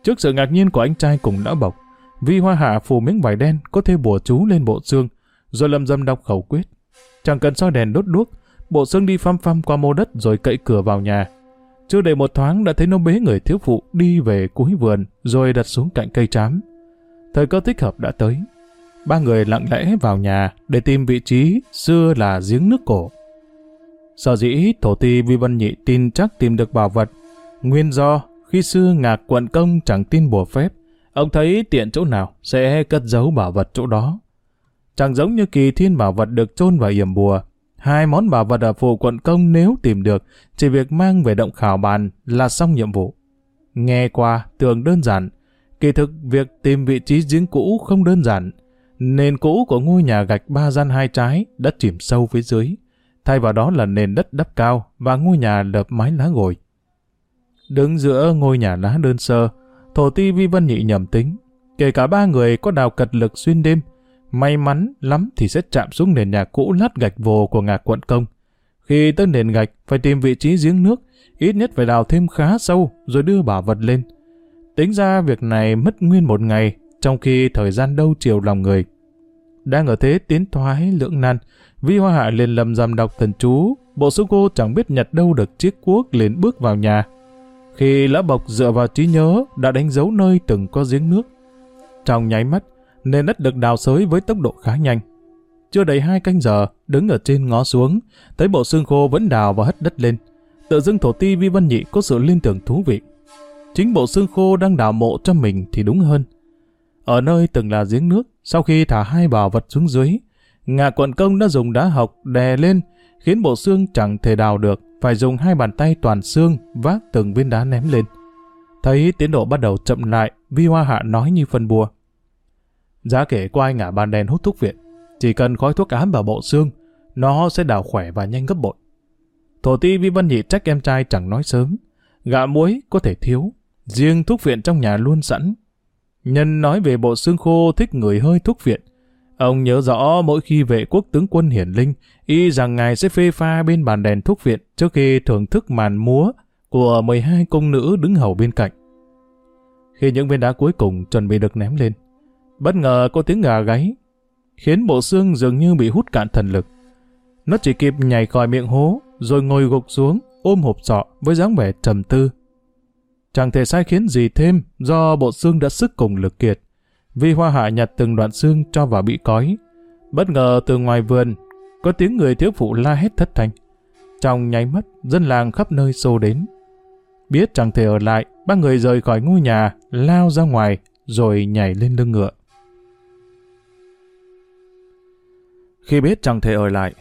Trước sự ngạc nhiên của anh trai cùng lão bộc, Vi Hoa Hạ phủ miếng vải đen có thêm bùa chú lên bộ xương, rồi lầm dâm đọc khẩu quyết. Chẳng cần soi đèn đốt đuốc, bộ xương đi phăm phăm qua mô đất rồi cậy cửa vào nhà. Chưa đầy một thoáng đã thấy nó bế người thiếu phụ đi về cuối vườn rồi đặt xuống cạnh cây trám. Thời cơ thích hợp đã tới. Ba người lặng lẽ vào nhà để tìm vị trí xưa là giếng nước cổ. Sở dĩ thổ ti Vi Văn Nhị tin chắc tìm được bảo vật. Nguyên do khi xưa ngạc quận công chẳng tin bùa phép, ông thấy tiện chỗ nào sẽ cất giấu bảo vật chỗ đó. Chẳng giống như kỳ thiên bảo vật được chôn vào yểm bùa. Hai món bảo vật ở phụ quận công nếu tìm được, chỉ việc mang về động khảo bàn là xong nhiệm vụ. Nghe qua tưởng đơn giản, kỳ thực việc tìm vị trí giếng cũ không đơn giản. Nền cũ của ngôi nhà gạch ba gian hai trái đã chìm sâu phía dưới. Thay vào đó là nền đất đắp cao và ngôi nhà lợp mái lá gồi. Đứng giữa ngôi nhà lá đơn sơ, thổ ti vi vân nhị nhầm tính. Kể cả ba người có đào cật lực xuyên đêm, may mắn lắm thì sẽ chạm xuống nền nhà cũ lát gạch vồ của ngạc quận công. Khi tới nền gạch, phải tìm vị trí giếng nước, ít nhất phải đào thêm khá sâu rồi đưa bảo vật lên. Tính ra việc này mất nguyên một ngày, trong khi thời gian đâu chiều lòng người. Đang ở thế tiến thoái lưỡng nan, Vi Hoa Hạ liền lầm dầm đọc thần chú, bộ sư cô chẳng biết nhặt đâu được chiếc cuốc liền bước vào nhà. Khi lã bộc dựa vào trí nhớ đã đánh dấu nơi từng có giếng nước. Trong nháy mắt, nên đất được đào xới với tốc độ khá nhanh. Chưa đầy hai canh giờ, đứng ở trên ngó xuống, thấy bộ xương khô vẫn đào và hất đất lên. Tự dưng thổ ti Vi Văn Nhị có sự liên tưởng thú vị. Chính bộ xương khô đang đào mộ cho mình thì đúng hơn. Ở nơi từng là giếng nước, sau khi thả hai bảo vật xuống dưới, ngạ quận công đã dùng đá học đè lên, khiến bộ xương chẳng thể đào được, phải dùng hai bàn tay toàn xương vác từng viên đá ném lên. Thấy tiến độ bắt đầu chậm lại, Vi Hoa Hạ nói như phân bùa. Giá kể qua anh ngả bàn đèn hút thuốc viện, chỉ cần khói thuốc ám vào bộ xương, nó sẽ đào khỏe và nhanh gấp bội. Thổ ti Vi Văn Nhị trách em trai chẳng nói sớm, Gạ muối có thể thiếu, riêng thuốc viện trong nhà luôn sẵn. Nhân nói về bộ xương khô thích người hơi thuốc viện, Ông nhớ rõ mỗi khi vệ quốc tướng quân hiển linh, y rằng ngài sẽ phê pha bên bàn đèn thuốc viện trước khi thưởng thức màn múa của 12 cung nữ đứng hầu bên cạnh. Khi những viên đá cuối cùng chuẩn bị được ném lên, bất ngờ có tiếng gà gáy, khiến bộ xương dường như bị hút cạn thần lực. Nó chỉ kịp nhảy khỏi miệng hố, rồi ngồi gục xuống, ôm hộp sọ với dáng vẻ trầm tư. Chẳng thể sai khiến gì thêm do bộ xương đã sức cùng lực kiệt. Vi Hoa Hạ nhặt từng đoạn xương cho vào bị cói. Bất ngờ từ ngoài vườn, có tiếng người thiếu phụ la hét thất thanh. Trong nháy mắt, dân làng khắp nơi xô đến. Biết chẳng thể ở lại, ba người rời khỏi ngôi nhà, lao ra ngoài, rồi nhảy lên lưng ngựa. Khi biết chẳng thể ở lại,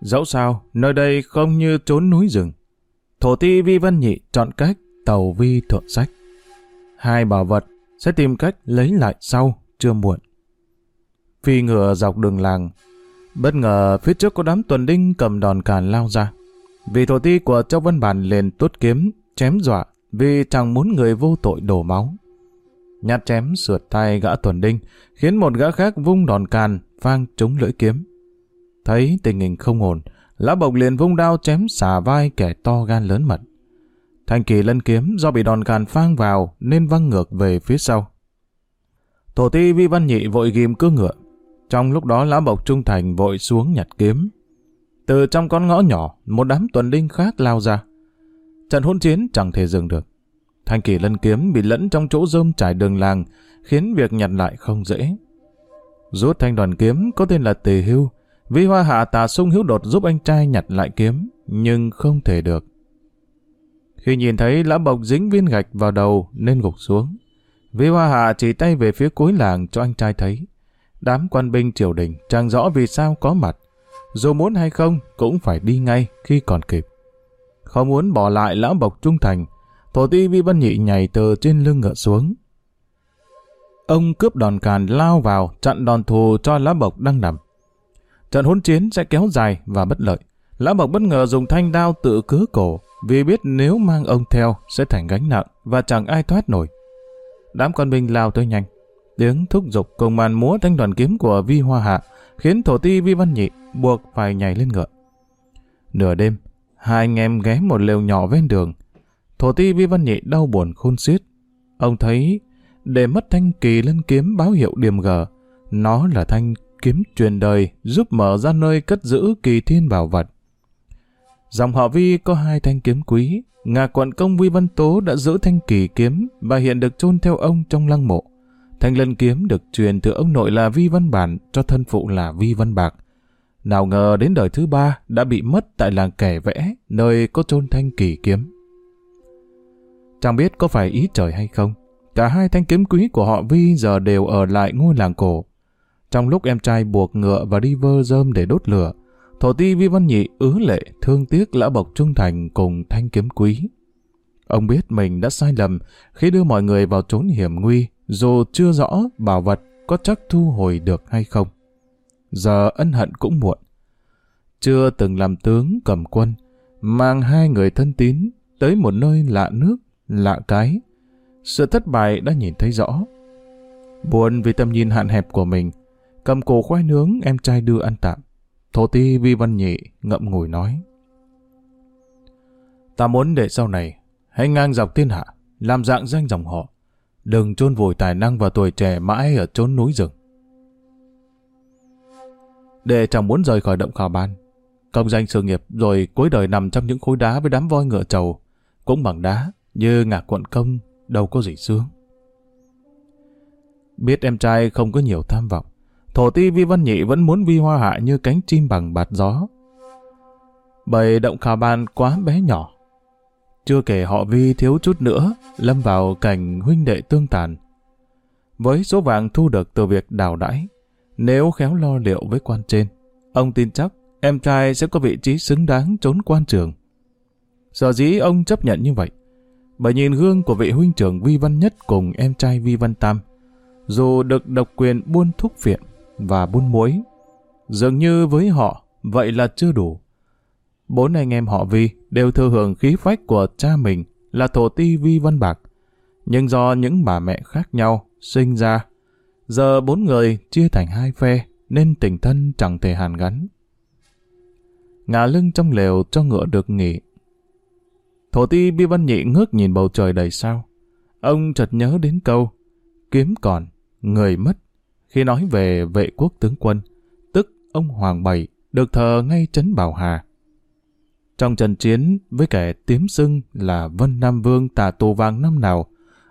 dẫu sao, nơi đây không như trốn núi rừng. Thổ ti Vi Văn Nhị chọn cách tàu vi thượng sách. Hai bảo vật sẽ tìm cách lấy lại sau, chưa muộn. Phi ngựa dọc đường làng, bất ngờ phía trước có đám tuần đinh cầm đòn càn lao ra. Vì thổ ti của Châu Văn Bản liền tuốt kiếm, chém dọa vì chẳng muốn người vô tội đổ máu. Nhát chém sượt tay gã tuần đinh, khiến một gã khác vung đòn càn, vang trúng lưỡi kiếm. Thấy tình hình không ổn, lão bộc liền vung đao chém xả vai kẻ to gan lớn mật. Thanh kỳ lân kiếm do bị đòn càn phang vào nên văng ngược về phía sau. thổ ti Vi Văn Nhị vội ghim cưa ngựa. Trong lúc đó lão bộc trung thành vội xuống nhặt kiếm. Từ trong con ngõ nhỏ, một đám tuần linh khác lao ra. Trận hỗn chiến chẳng thể dừng được. Thanh kỳ lân kiếm bị lẫn trong chỗ rơm trải đường làng, khiến việc nhặt lại không dễ. Rút thanh đoàn kiếm có tên là Tề Hưu, Vi Hoa Hạ tà sung hiếu đột giúp anh trai nhặt lại kiếm, nhưng không thể được. Khi nhìn thấy lão bộc dính viên gạch vào đầu nên gục xuống. Vi Hoa Hạ chỉ tay về phía cuối làng cho anh trai thấy. Đám quan binh triều đình chẳng rõ vì sao có mặt. Dù muốn hay không cũng phải đi ngay khi còn kịp. Không muốn bỏ lại lão bộc trung thành, thổ ti Vi Văn Nhị nhảy từ trên lưng ngựa xuống. Ông cướp đòn càn lao vào chặn đòn thù cho lá bộc đang nằm. Trận hỗn chiến sẽ kéo dài và bất lợi. Lã bộc bất ngờ dùng thanh đao tự cứ cổ, vì biết nếu mang ông theo sẽ thành gánh nặng và chẳng ai thoát nổi. Đám con binh lao tới nhanh. Tiếng thúc giục cùng màn múa thanh đoàn kiếm của Vi Hoa Hạ khiến thổ ti Vi Văn Nhị buộc phải nhảy lên ngựa. Nửa đêm, hai anh em ghé một lều nhỏ ven đường. Thổ ti Vi Văn Nhị đau buồn khôn xiết. Ông thấy để mất thanh kỳ lên kiếm báo hiệu điểm gờ, nó là thanh kiếm truyền đời giúp mở ra nơi cất giữ kỳ thiên bảo vật. Dòng họ Vi có hai thanh kiếm quý, ngà quận công Vi Văn Tố đã giữ thanh kỳ kiếm và hiện được chôn theo ông trong lăng mộ. Thanh lân kiếm được truyền từ ông nội là Vi Văn Bản cho thân phụ là Vi Văn Bạc. Nào ngờ đến đời thứ ba đã bị mất tại làng kẻ vẽ, nơi có chôn thanh kỳ kiếm. Chẳng biết có phải ý trời hay không, cả hai thanh kiếm quý của họ Vi giờ đều ở lại ngôi làng cổ. Trong lúc em trai buộc ngựa và đi vơ rơm để đốt lửa, Thổ ti Vi Văn Nhị ứ lệ thương tiếc lão bộc trung thành cùng thanh kiếm quý. Ông biết mình đã sai lầm khi đưa mọi người vào trốn hiểm nguy, dù chưa rõ bảo vật có chắc thu hồi được hay không. Giờ ân hận cũng muộn. Chưa từng làm tướng cầm quân, mang hai người thân tín tới một nơi lạ nước, lạ cái. Sự thất bại đã nhìn thấy rõ. Buồn vì tầm nhìn hạn hẹp của mình, cầm cổ khoai nướng em trai đưa ăn tạm. Thổ ti Vi Văn Nhị ngậm ngùi nói. Ta muốn để sau này, hãy ngang dọc thiên hạ, làm dạng danh dòng họ. Đừng chôn vùi tài năng và tuổi trẻ mãi ở chốn núi rừng. Để chẳng muốn rời khỏi động khảo ban, công danh sự nghiệp rồi cuối đời nằm trong những khối đá với đám voi ngựa trầu, cũng bằng đá, như ngả quận công, đâu có gì sướng. Biết em trai không có nhiều tham vọng, Thổ ti Vi Văn Nhị vẫn muốn Vi Hoa Hạ như cánh chim bằng bạt gió. Bởi động khả ban quá bé nhỏ. Chưa kể họ Vi thiếu chút nữa, lâm vào cảnh huynh đệ tương tàn. Với số vàng thu được từ việc đào đãi, nếu khéo lo liệu với quan trên, ông tin chắc em trai sẽ có vị trí xứng đáng trốn quan trường. Sở dĩ ông chấp nhận như vậy, bởi nhìn gương của vị huynh trưởng Vi Văn Nhất cùng em trai Vi Văn Tam, dù được độc quyền buôn thuốc viện, và buôn muối. Dường như với họ, vậy là chưa đủ. Bốn anh em họ Vi đều thừa hưởng khí phách của cha mình là thổ ti Vi Văn Bạc. Nhưng do những bà mẹ khác nhau sinh ra, giờ bốn người chia thành hai phe nên tình thân chẳng thể hàn gắn. Ngả lưng trong lều cho ngựa được nghỉ. Thổ ti Bi Văn Nhị ngước nhìn bầu trời đầy sao. Ông chợt nhớ đến câu kiếm còn, người mất khi nói về vệ quốc tướng quân, tức ông Hoàng Bảy được thờ ngay trấn Bảo Hà. Trong trận chiến với kẻ tiếm xưng là Vân Nam Vương tà tù vàng năm nào,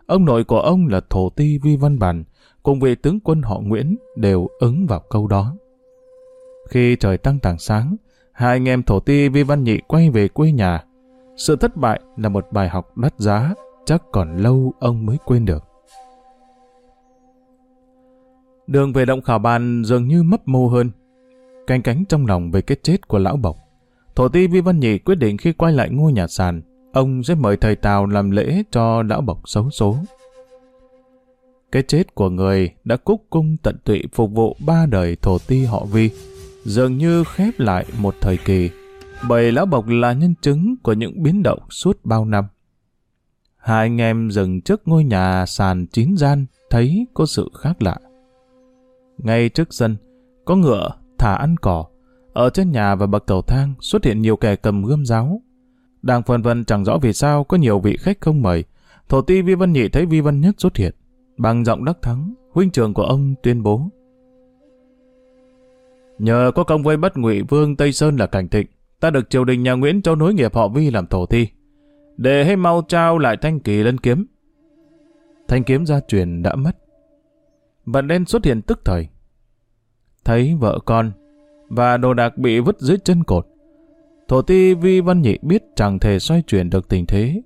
ông nội của ông là Thổ Ti Vi Văn Bản, cùng vị tướng quân họ Nguyễn đều ứng vào câu đó. Khi trời tăng tảng sáng, hai anh em Thổ Ti Vi Văn Nhị quay về quê nhà. Sự thất bại là một bài học đắt giá, chắc còn lâu ông mới quên được. Đường về động khảo bàn dường như mấp mô hơn, canh cánh trong lòng về cái chết của lão bộc. Thổ ti Vi Văn Nhị quyết định khi quay lại ngôi nhà sàn, ông sẽ mời thầy Tào làm lễ cho lão bộc xấu số. Cái chết của người đã cúc cung tận tụy phục vụ ba đời thổ ti họ Vi, dường như khép lại một thời kỳ, bởi lão bộc là nhân chứng của những biến động suốt bao năm. Hai anh em dừng trước ngôi nhà sàn chín gian, thấy có sự khác lạ. Ngay trước sân, có ngựa thả ăn cỏ. Ở trên nhà và bậc cầu thang xuất hiện nhiều kẻ cầm gươm giáo. Đang phân vân chẳng rõ vì sao có nhiều vị khách không mời. Thổ ti Vi Văn Nhị thấy Vi Văn Nhất xuất hiện. Bằng giọng đắc thắng, huynh trưởng của ông tuyên bố. Nhờ có công với bất ngụy Vương Tây Sơn là cảnh thịnh, ta được triều đình nhà Nguyễn cho nối nghiệp họ Vi làm thổ ti Để hay mau trao lại thanh kỳ lân kiếm. Thanh kiếm gia truyền đã mất. Vận đen xuất hiện tức thời. Thấy vợ con và đồ đạc bị vứt dưới chân cột. Thổ ti Vi Văn Nhị biết chẳng thể xoay chuyển được tình thế.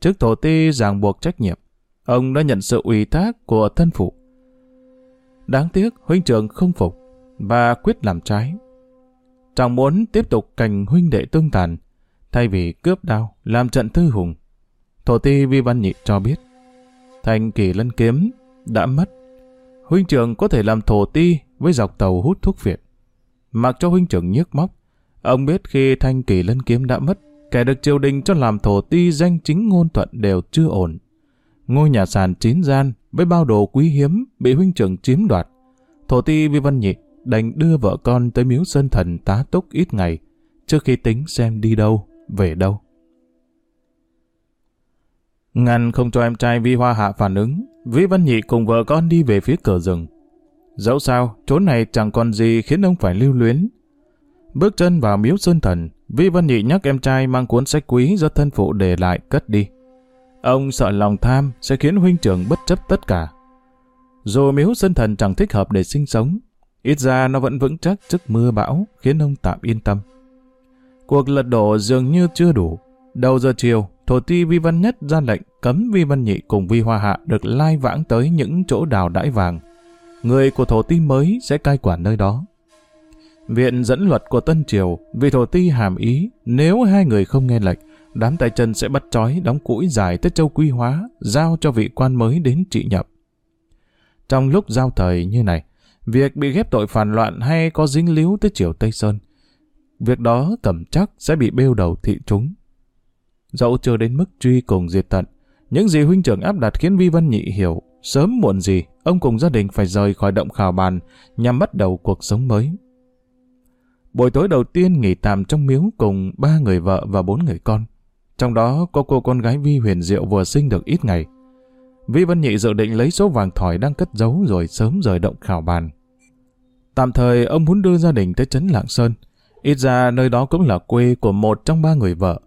Trước thổ ti ràng buộc trách nhiệm, ông đã nhận sự ủy thác của thân phụ. Đáng tiếc huynh trưởng không phục và quyết làm trái. Chẳng muốn tiếp tục cành huynh đệ tương tàn, thay vì cướp đao làm trận thư hùng. Thổ ti Vi Văn Nhị cho biết, thành kỳ lân kiếm đã mất. Huynh trưởng có thể làm thổ ti với dọc tàu hút thuốc viện. Mặc cho huynh trưởng nhức móc, ông biết khi thanh kỳ lân kiếm đã mất, kẻ được triều đình cho làm thổ ti danh chính ngôn thuận đều chưa ổn. Ngôi nhà sàn chín gian với bao đồ quý hiếm bị huynh trưởng chiếm đoạt. Thổ ti Vi Văn Nhị đành đưa vợ con tới miếu sơn thần tá túc ít ngày, trước khi tính xem đi đâu, về đâu. Ngăn không cho em trai Vi Hoa Hạ phản ứng, Vi Văn Nhị cùng vợ con đi về phía cửa rừng. Dẫu sao, chỗ này chẳng còn gì khiến ông phải lưu luyến. Bước chân vào miếu sơn thần, Vi Văn Nhị nhắc em trai mang cuốn sách quý do thân phụ để lại cất đi. Ông sợ lòng tham sẽ khiến huynh trưởng bất chấp tất cả. Dù miếu sơn thần chẳng thích hợp để sinh sống, ít ra nó vẫn vững chắc trước mưa bão, khiến ông tạm yên tâm. Cuộc lật đổ dường như chưa đủ. Đầu giờ chiều, thổ ti Vi Văn Nhất ra lệnh cấm Vi Văn Nhị cùng Vi Hoa Hạ được lai vãng tới những chỗ đào đãi vàng, người của thổ ti mới sẽ cai quản nơi đó. Viện dẫn luật của Tân Triều, vì thổ ti hàm ý, nếu hai người không nghe lệnh, đám tay chân sẽ bắt trói đóng củi dài tới châu quy hóa, giao cho vị quan mới đến trị nhập. Trong lúc giao thời như này, việc bị ghép tội phản loạn hay có dính líu tới triều Tây Sơn, việc đó cầm chắc sẽ bị bêu đầu thị chúng. Dẫu chưa đến mức truy cùng diệt tận, những gì huynh trưởng áp đặt khiến Vi Văn Nhị hiểu Sớm muộn gì, ông cùng gia đình phải rời khỏi động khảo bàn nhằm bắt đầu cuộc sống mới. Buổi tối đầu tiên nghỉ tạm trong miếu cùng ba người vợ và bốn người con. Trong đó có cô con gái Vi Huyền Diệu vừa sinh được ít ngày. Vi Văn Nhị dự định lấy số vàng thỏi đang cất giấu rồi sớm rời động khảo bàn. Tạm thời ông muốn đưa gia đình tới Trấn Lạng Sơn. Ít ra nơi đó cũng là quê của một trong ba người vợ.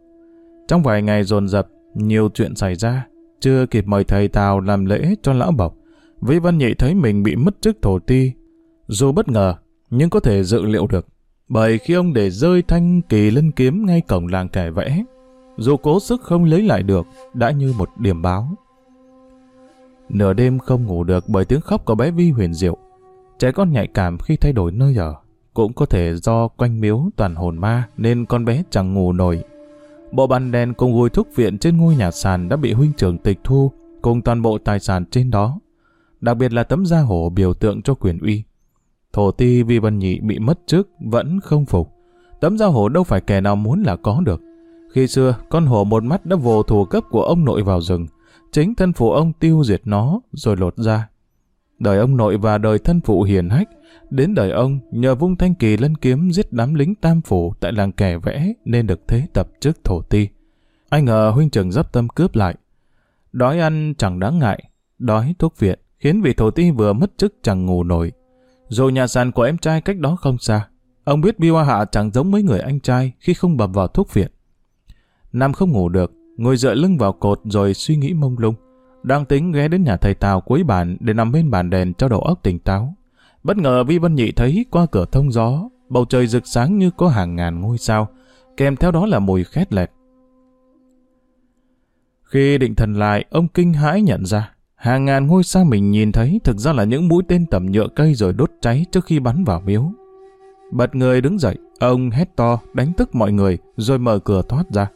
Trong vài ngày dồn dập, nhiều chuyện xảy ra, chưa kịp mời thầy Tào làm lễ cho lão bộc, Vi Văn Nhị thấy mình bị mất chức thổ ti. Dù bất ngờ, nhưng có thể dự liệu được. Bởi khi ông để rơi thanh kỳ lân kiếm ngay cổng làng kẻ vẽ, dù cố sức không lấy lại được, đã như một điểm báo. Nửa đêm không ngủ được bởi tiếng khóc của bé Vi huyền diệu. Trẻ con nhạy cảm khi thay đổi nơi ở, cũng có thể do quanh miếu toàn hồn ma nên con bé chẳng ngủ nổi Bộ bàn đèn cùng gùi thúc viện trên ngôi nhà sàn đã bị huynh trưởng tịch thu cùng toàn bộ tài sản trên đó. Đặc biệt là tấm da hổ biểu tượng cho quyền uy. Thổ ti Vi Văn Nhị bị mất trước vẫn không phục. Tấm da hổ đâu phải kẻ nào muốn là có được. Khi xưa, con hổ một mắt đã vồ thủ cấp của ông nội vào rừng. Chính thân phụ ông tiêu diệt nó rồi lột ra. Đời ông nội và đời thân phụ hiền hách Đến đời ông, nhờ vung thanh kỳ lân kiếm giết đám lính tam phủ tại làng kẻ vẽ nên được thế tập trước thổ ti. Anh ngờ huynh trưởng dấp tâm cướp lại. Đói ăn chẳng đáng ngại, đói thuốc viện khiến vị thổ ti vừa mất chức chẳng ngủ nổi. Rồi nhà sàn của em trai cách đó không xa. Ông biết Bi Hoa Hạ chẳng giống mấy người anh trai khi không bập vào thuốc viện. Nam không ngủ được, ngồi dựa lưng vào cột rồi suy nghĩ mông lung. Đang tính ghé đến nhà thầy Tào cuối bàn để nằm bên bàn đèn cho đầu óc tỉnh táo. Bất ngờ Vi Văn Nhị thấy qua cửa thông gió, bầu trời rực sáng như có hàng ngàn ngôi sao, kèm theo đó là mùi khét lẹt. Khi định thần lại, ông kinh hãi nhận ra, hàng ngàn ngôi sao mình nhìn thấy thực ra là những mũi tên tầm nhựa cây rồi đốt cháy trước khi bắn vào miếu. Bật người đứng dậy, ông hét to, đánh thức mọi người, rồi mở cửa thoát ra.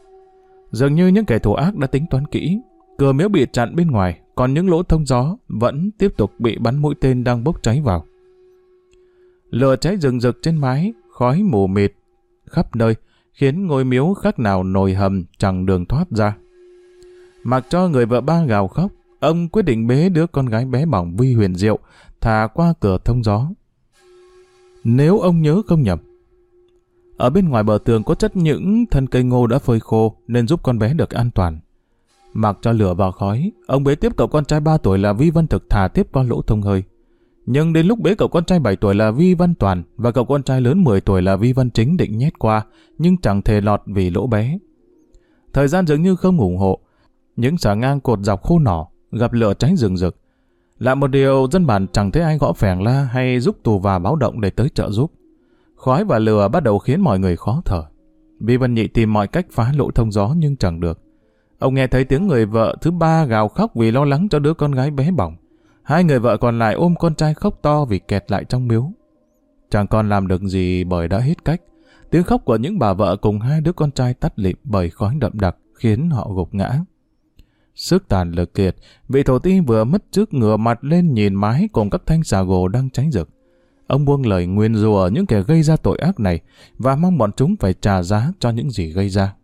Dường như những kẻ thù ác đã tính toán kỹ, cửa miếu bị chặn bên ngoài, còn những lỗ thông gió vẫn tiếp tục bị bắn mũi tên đang bốc cháy vào. Lửa cháy rừng rực trên mái, khói mù mịt khắp nơi, khiến ngôi miếu khác nào nồi hầm chẳng đường thoát ra. Mặc cho người vợ ba gào khóc, ông quyết định bế đứa con gái bé bỏng vi huyền diệu, thả qua cửa thông gió. Nếu ông nhớ không nhầm, ở bên ngoài bờ tường có chất những thân cây ngô đã phơi khô nên giúp con bé được an toàn. Mặc cho lửa vào khói, ông bế tiếp cậu con trai 3 tuổi là Vi Văn Thực thả tiếp qua lỗ thông hơi. Nhưng đến lúc bế cậu con trai 7 tuổi là Vi Văn Toàn và cậu con trai lớn 10 tuổi là Vi Văn Chính định nhét qua, nhưng chẳng thể lọt vì lỗ bé. Thời gian dường như không ủng hộ. Những xà ngang cột dọc khô nỏ, gặp lửa cháy rừng rực. Là một điều dân bản chẳng thấy ai gõ phèn la hay giúp tù và báo động để tới trợ giúp. Khói và lửa bắt đầu khiến mọi người khó thở. Vi Văn Nhị tìm mọi cách phá lỗ thông gió nhưng chẳng được. Ông nghe thấy tiếng người vợ thứ ba gào khóc vì lo lắng cho đứa con gái bé bỏng. Hai người vợ còn lại ôm con trai khóc to vì kẹt lại trong miếu. Chẳng còn làm được gì bởi đã hết cách. Tiếng khóc của những bà vợ cùng hai đứa con trai tắt lịm bởi khói đậm đặc khiến họ gục ngã. Sức tàn lực kiệt, vị thổ ti vừa mất trước ngửa mặt lên nhìn mái cùng các thanh xà gồ đang cháy rực. Ông buông lời nguyên rùa những kẻ gây ra tội ác này và mong bọn chúng phải trả giá cho những gì gây ra.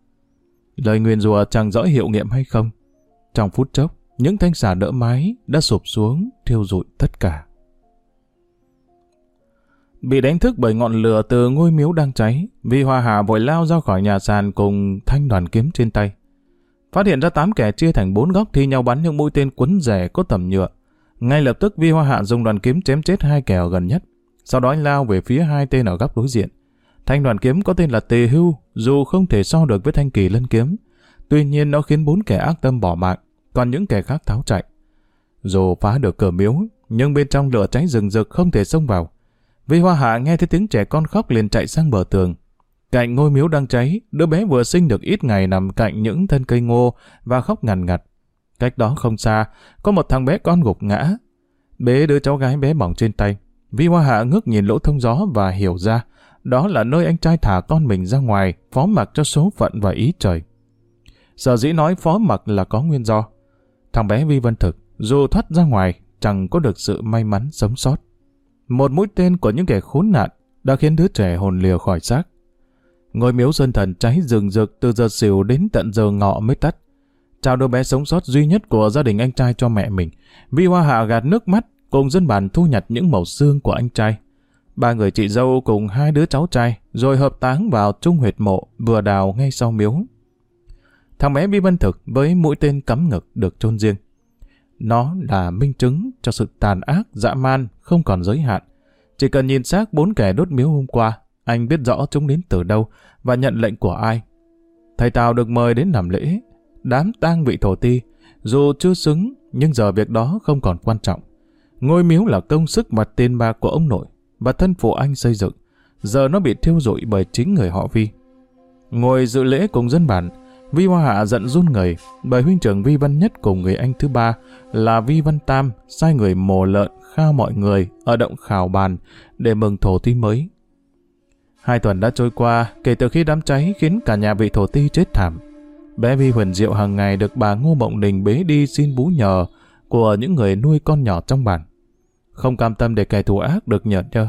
Lời nguyên rùa chẳng rõ hiệu nghiệm hay không. Trong phút chốc, những thanh xà đỡ mái đã sụp xuống, thiêu rụi tất cả. Bị đánh thức bởi ngọn lửa từ ngôi miếu đang cháy, Vi Hoa Hà vội lao ra khỏi nhà sàn cùng thanh đoàn kiếm trên tay. Phát hiện ra tám kẻ chia thành bốn góc thi nhau bắn những mũi tên quấn rẻ có tầm nhựa. Ngay lập tức Vi Hoa Hạ dùng đoàn kiếm chém chết hai kẻ ở gần nhất. Sau đó anh lao về phía hai tên ở góc đối diện. Thanh đoàn kiếm có tên là Tề Hưu, dù không thể so được với thanh kỳ lân kiếm. Tuy nhiên nó khiến bốn kẻ ác tâm bỏ mạng, còn những kẻ khác tháo chạy. Dù phá được cửa miếu, nhưng bên trong lửa cháy rừng rực không thể xông vào. Vi Hoa Hạ nghe thấy tiếng trẻ con khóc liền chạy sang bờ tường. Cạnh ngôi miếu đang cháy, đứa bé vừa sinh được ít ngày nằm cạnh những thân cây ngô và khóc ngằn ngặt. Cách đó không xa, có một thằng bé con gục ngã. Bế đứa cháu gái bé bỏng trên tay. Vi Hoa Hạ ngước nhìn lỗ thông gió và hiểu ra, đó là nơi anh trai thả con mình ra ngoài, phó mặc cho số phận và ý trời. Sở dĩ nói phó mặc là có nguyên do. Thằng bé Vi Văn Thực, dù thoát ra ngoài, chẳng có được sự may mắn sống sót. Một mũi tên của những kẻ khốn nạn đã khiến đứa trẻ hồn lìa khỏi xác. Ngôi miếu sơn thần cháy rừng rực từ giờ xỉu đến tận giờ ngọ mới tắt. Chào đứa bé sống sót duy nhất của gia đình anh trai cho mẹ mình. Vi Hoa Hạ gạt nước mắt cùng dân bản thu nhặt những mẩu xương của anh trai. Ba người chị dâu cùng hai đứa cháu trai rồi hợp táng vào trung huyệt mộ vừa đào ngay sau miếu. Thằng bé Vi Văn Thực với mũi tên cắm ngực được chôn riêng. Nó là minh chứng cho sự tàn ác, dã man, không còn giới hạn. Chỉ cần nhìn xác bốn kẻ đốt miếu hôm qua, anh biết rõ chúng đến từ đâu và nhận lệnh của ai. Thầy Tào được mời đến làm lễ, đám tang vị thổ ti, dù chưa xứng, nhưng giờ việc đó không còn quan trọng. Ngôi miếu là công sức và tiền bạc của ông nội và thân phụ anh xây dựng, giờ nó bị thiêu rụi bởi chính người họ Vi. Ngồi dự lễ cùng dân bản, Vi Hoa Hạ giận run người bởi huynh trưởng Vi Văn Nhất cùng người anh thứ ba là Vi Văn Tam sai người mồ lợn khao mọi người ở động khảo bàn để mừng thổ ti mới. Hai tuần đã trôi qua kể từ khi đám cháy khiến cả nhà vị thổ ti chết thảm. Bé Vi Huyền Diệu hàng ngày được bà Ngô Mộng Đình bế đi xin bú nhờ của những người nuôi con nhỏ trong bản. Không cam tâm để kẻ thù ác được nhận nhơ.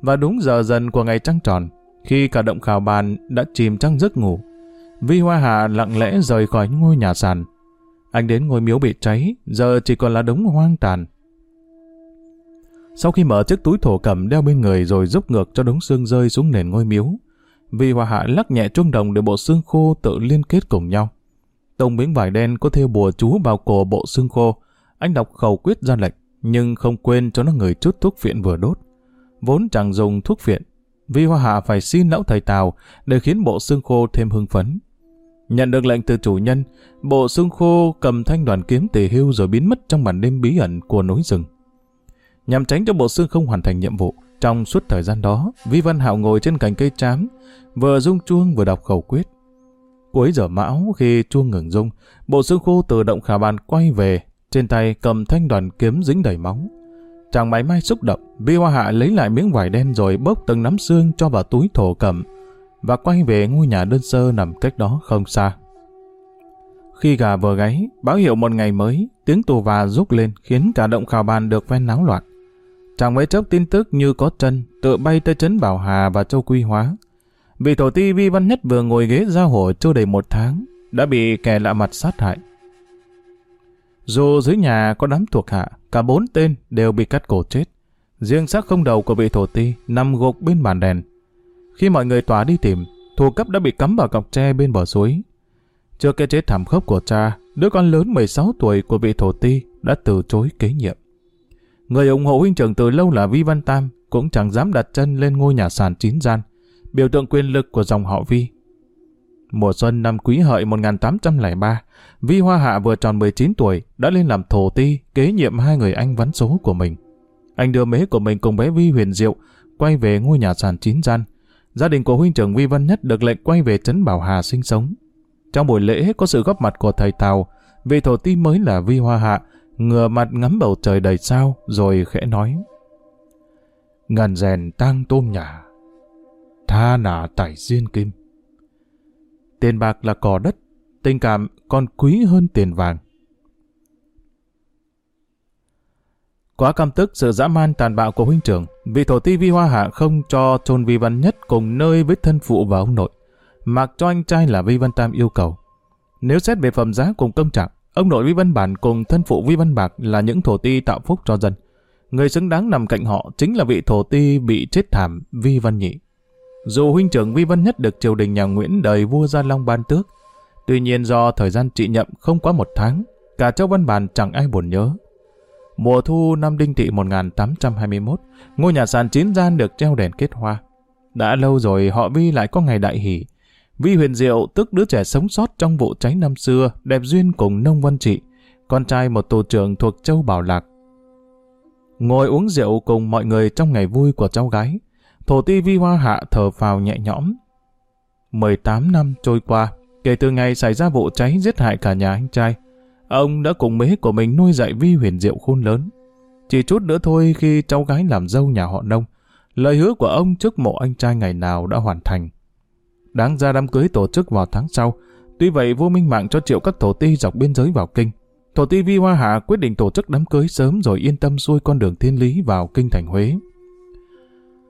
Và đúng giờ dần của ngày trăng tròn, khi cả động khảo bàn đã chìm trong giấc ngủ, Vi Hoa Hạ lặng lẽ rời khỏi ngôi nhà sàn. Anh đến ngôi miếu bị cháy, giờ chỉ còn là đống hoang tàn. Sau khi mở chiếc túi thổ cẩm đeo bên người rồi rút ngược cho đống xương rơi xuống nền ngôi miếu, Vi Hoa Hạ lắc nhẹ chuông đồng để bộ xương khô tự liên kết cùng nhau. Tông miếng vải đen có thêu bùa chú vào cổ bộ xương khô. Anh đọc khẩu quyết ra lệnh, nhưng không quên cho nó người chút thuốc phiện vừa đốt. Vốn chẳng dùng thuốc phiện, Vi Hoa Hạ phải xin lão thầy Tào để khiến bộ xương khô thêm hưng phấn. Nhận được lệnh từ chủ nhân, bộ xương khô cầm thanh đoàn kiếm tề hưu rồi biến mất trong màn đêm bí ẩn của núi rừng. Nhằm tránh cho bộ xương không hoàn thành nhiệm vụ, trong suốt thời gian đó, Vi Văn Hạo ngồi trên cành cây trám, vừa rung chuông vừa đọc khẩu quyết. Cuối giờ mão khi chuông ngừng rung, bộ xương khô tự động khả bàn quay về, trên tay cầm thanh đoàn kiếm dính đầy máu. Chàng máy may xúc động, Vi Hoa Hạ lấy lại miếng vải đen rồi bốc từng nắm xương cho vào túi thổ cầm và quay về ngôi nhà đơn sơ nằm cách đó không xa. Khi gà vừa gáy, báo hiệu một ngày mới, tiếng tù và rúc lên khiến cả động khảo bàn được ven náo loạn. Chẳng mấy chốc tin tức như có chân, tự bay tới trấn Bảo Hà và Châu Quy Hóa. Vị thổ ti Vi Văn Nhất vừa ngồi ghế giao hội chưa đầy một tháng, đã bị kẻ lạ mặt sát hại. Dù dưới nhà có đám thuộc hạ, cả bốn tên đều bị cắt cổ chết. Riêng xác không đầu của vị thổ ti nằm gục bên bàn đèn. Khi mọi người tỏa đi tìm, thủ cấp đã bị cắm vào cọc tre bên bờ suối. Trước cái chết thảm khốc của cha, đứa con lớn 16 tuổi của vị thổ ti đã từ chối kế nhiệm. Người ủng hộ huynh trưởng từ lâu là Vi Văn Tam cũng chẳng dám đặt chân lên ngôi nhà sàn chín gian, biểu tượng quyền lực của dòng họ Vi. Mùa xuân năm Quý Hợi 1803, Vi Hoa Hạ vừa tròn 19 tuổi đã lên làm thổ ti kế nhiệm hai người anh vắn số của mình. Anh đưa mế của mình cùng bé Vi Huyền Diệu quay về ngôi nhà sàn chín gian. Gia đình của huynh trưởng Vi Văn Nhất được lệnh quay về trấn Bảo Hà sinh sống. Trong buổi lễ có sự góp mặt của thầy Tào, vị thổ ti mới là Vi Hoa Hạ ngửa mặt ngắm bầu trời đầy sao rồi khẽ nói. Ngàn rèn tang tôm nhà, tha nả tải diên kim. Tiền bạc là cỏ đất, tình cảm còn quý hơn tiền vàng. Quá căm tức sự dã man tàn bạo của huynh trưởng, vị thổ ti vi hoa hạ không cho chôn vi văn nhất cùng nơi với thân phụ và ông nội, mặc cho anh trai là vi văn tam yêu cầu. Nếu xét về phẩm giá cùng công trạng, Ông nội Vi Văn Bản cùng thân phụ Vi Văn Bạc là những thổ ti tạo phúc cho dân. Người xứng đáng nằm cạnh họ chính là vị thổ ti bị chết thảm Vi Văn Nhị. Dù huynh trưởng Vi Văn Nhất được triều đình nhà Nguyễn đời vua Gia Long ban tước, tuy nhiên do thời gian trị nhậm không quá một tháng, cả châu Văn Bản chẳng ai buồn nhớ. Mùa thu năm Đinh Tỵ 1821, ngôi nhà sàn chín gian được treo đèn kết hoa. Đã lâu rồi họ Vi lại có ngày đại hỷ, Vi huyền diệu tức đứa trẻ sống sót trong vụ cháy năm xưa, đẹp duyên cùng nông văn trị, con trai một tù trưởng thuộc châu Bảo Lạc. Ngồi uống rượu cùng mọi người trong ngày vui của cháu gái, thổ ti vi hoa hạ thở phào nhẹ nhõm. 18 năm trôi qua, kể từ ngày xảy ra vụ cháy giết hại cả nhà anh trai, ông đã cùng mế của mình nuôi dạy vi huyền diệu khôn lớn. Chỉ chút nữa thôi khi cháu gái làm dâu nhà họ nông, lời hứa của ông trước mộ anh trai ngày nào đã hoàn thành. Đáng ra đám cưới tổ chức vào tháng sau. Tuy vậy vua Minh Mạng cho triệu các thổ ti dọc biên giới vào kinh. Thổ ti Vi Hoa Hạ quyết định tổ chức đám cưới sớm rồi yên tâm xuôi con đường thiên lý vào kinh thành Huế.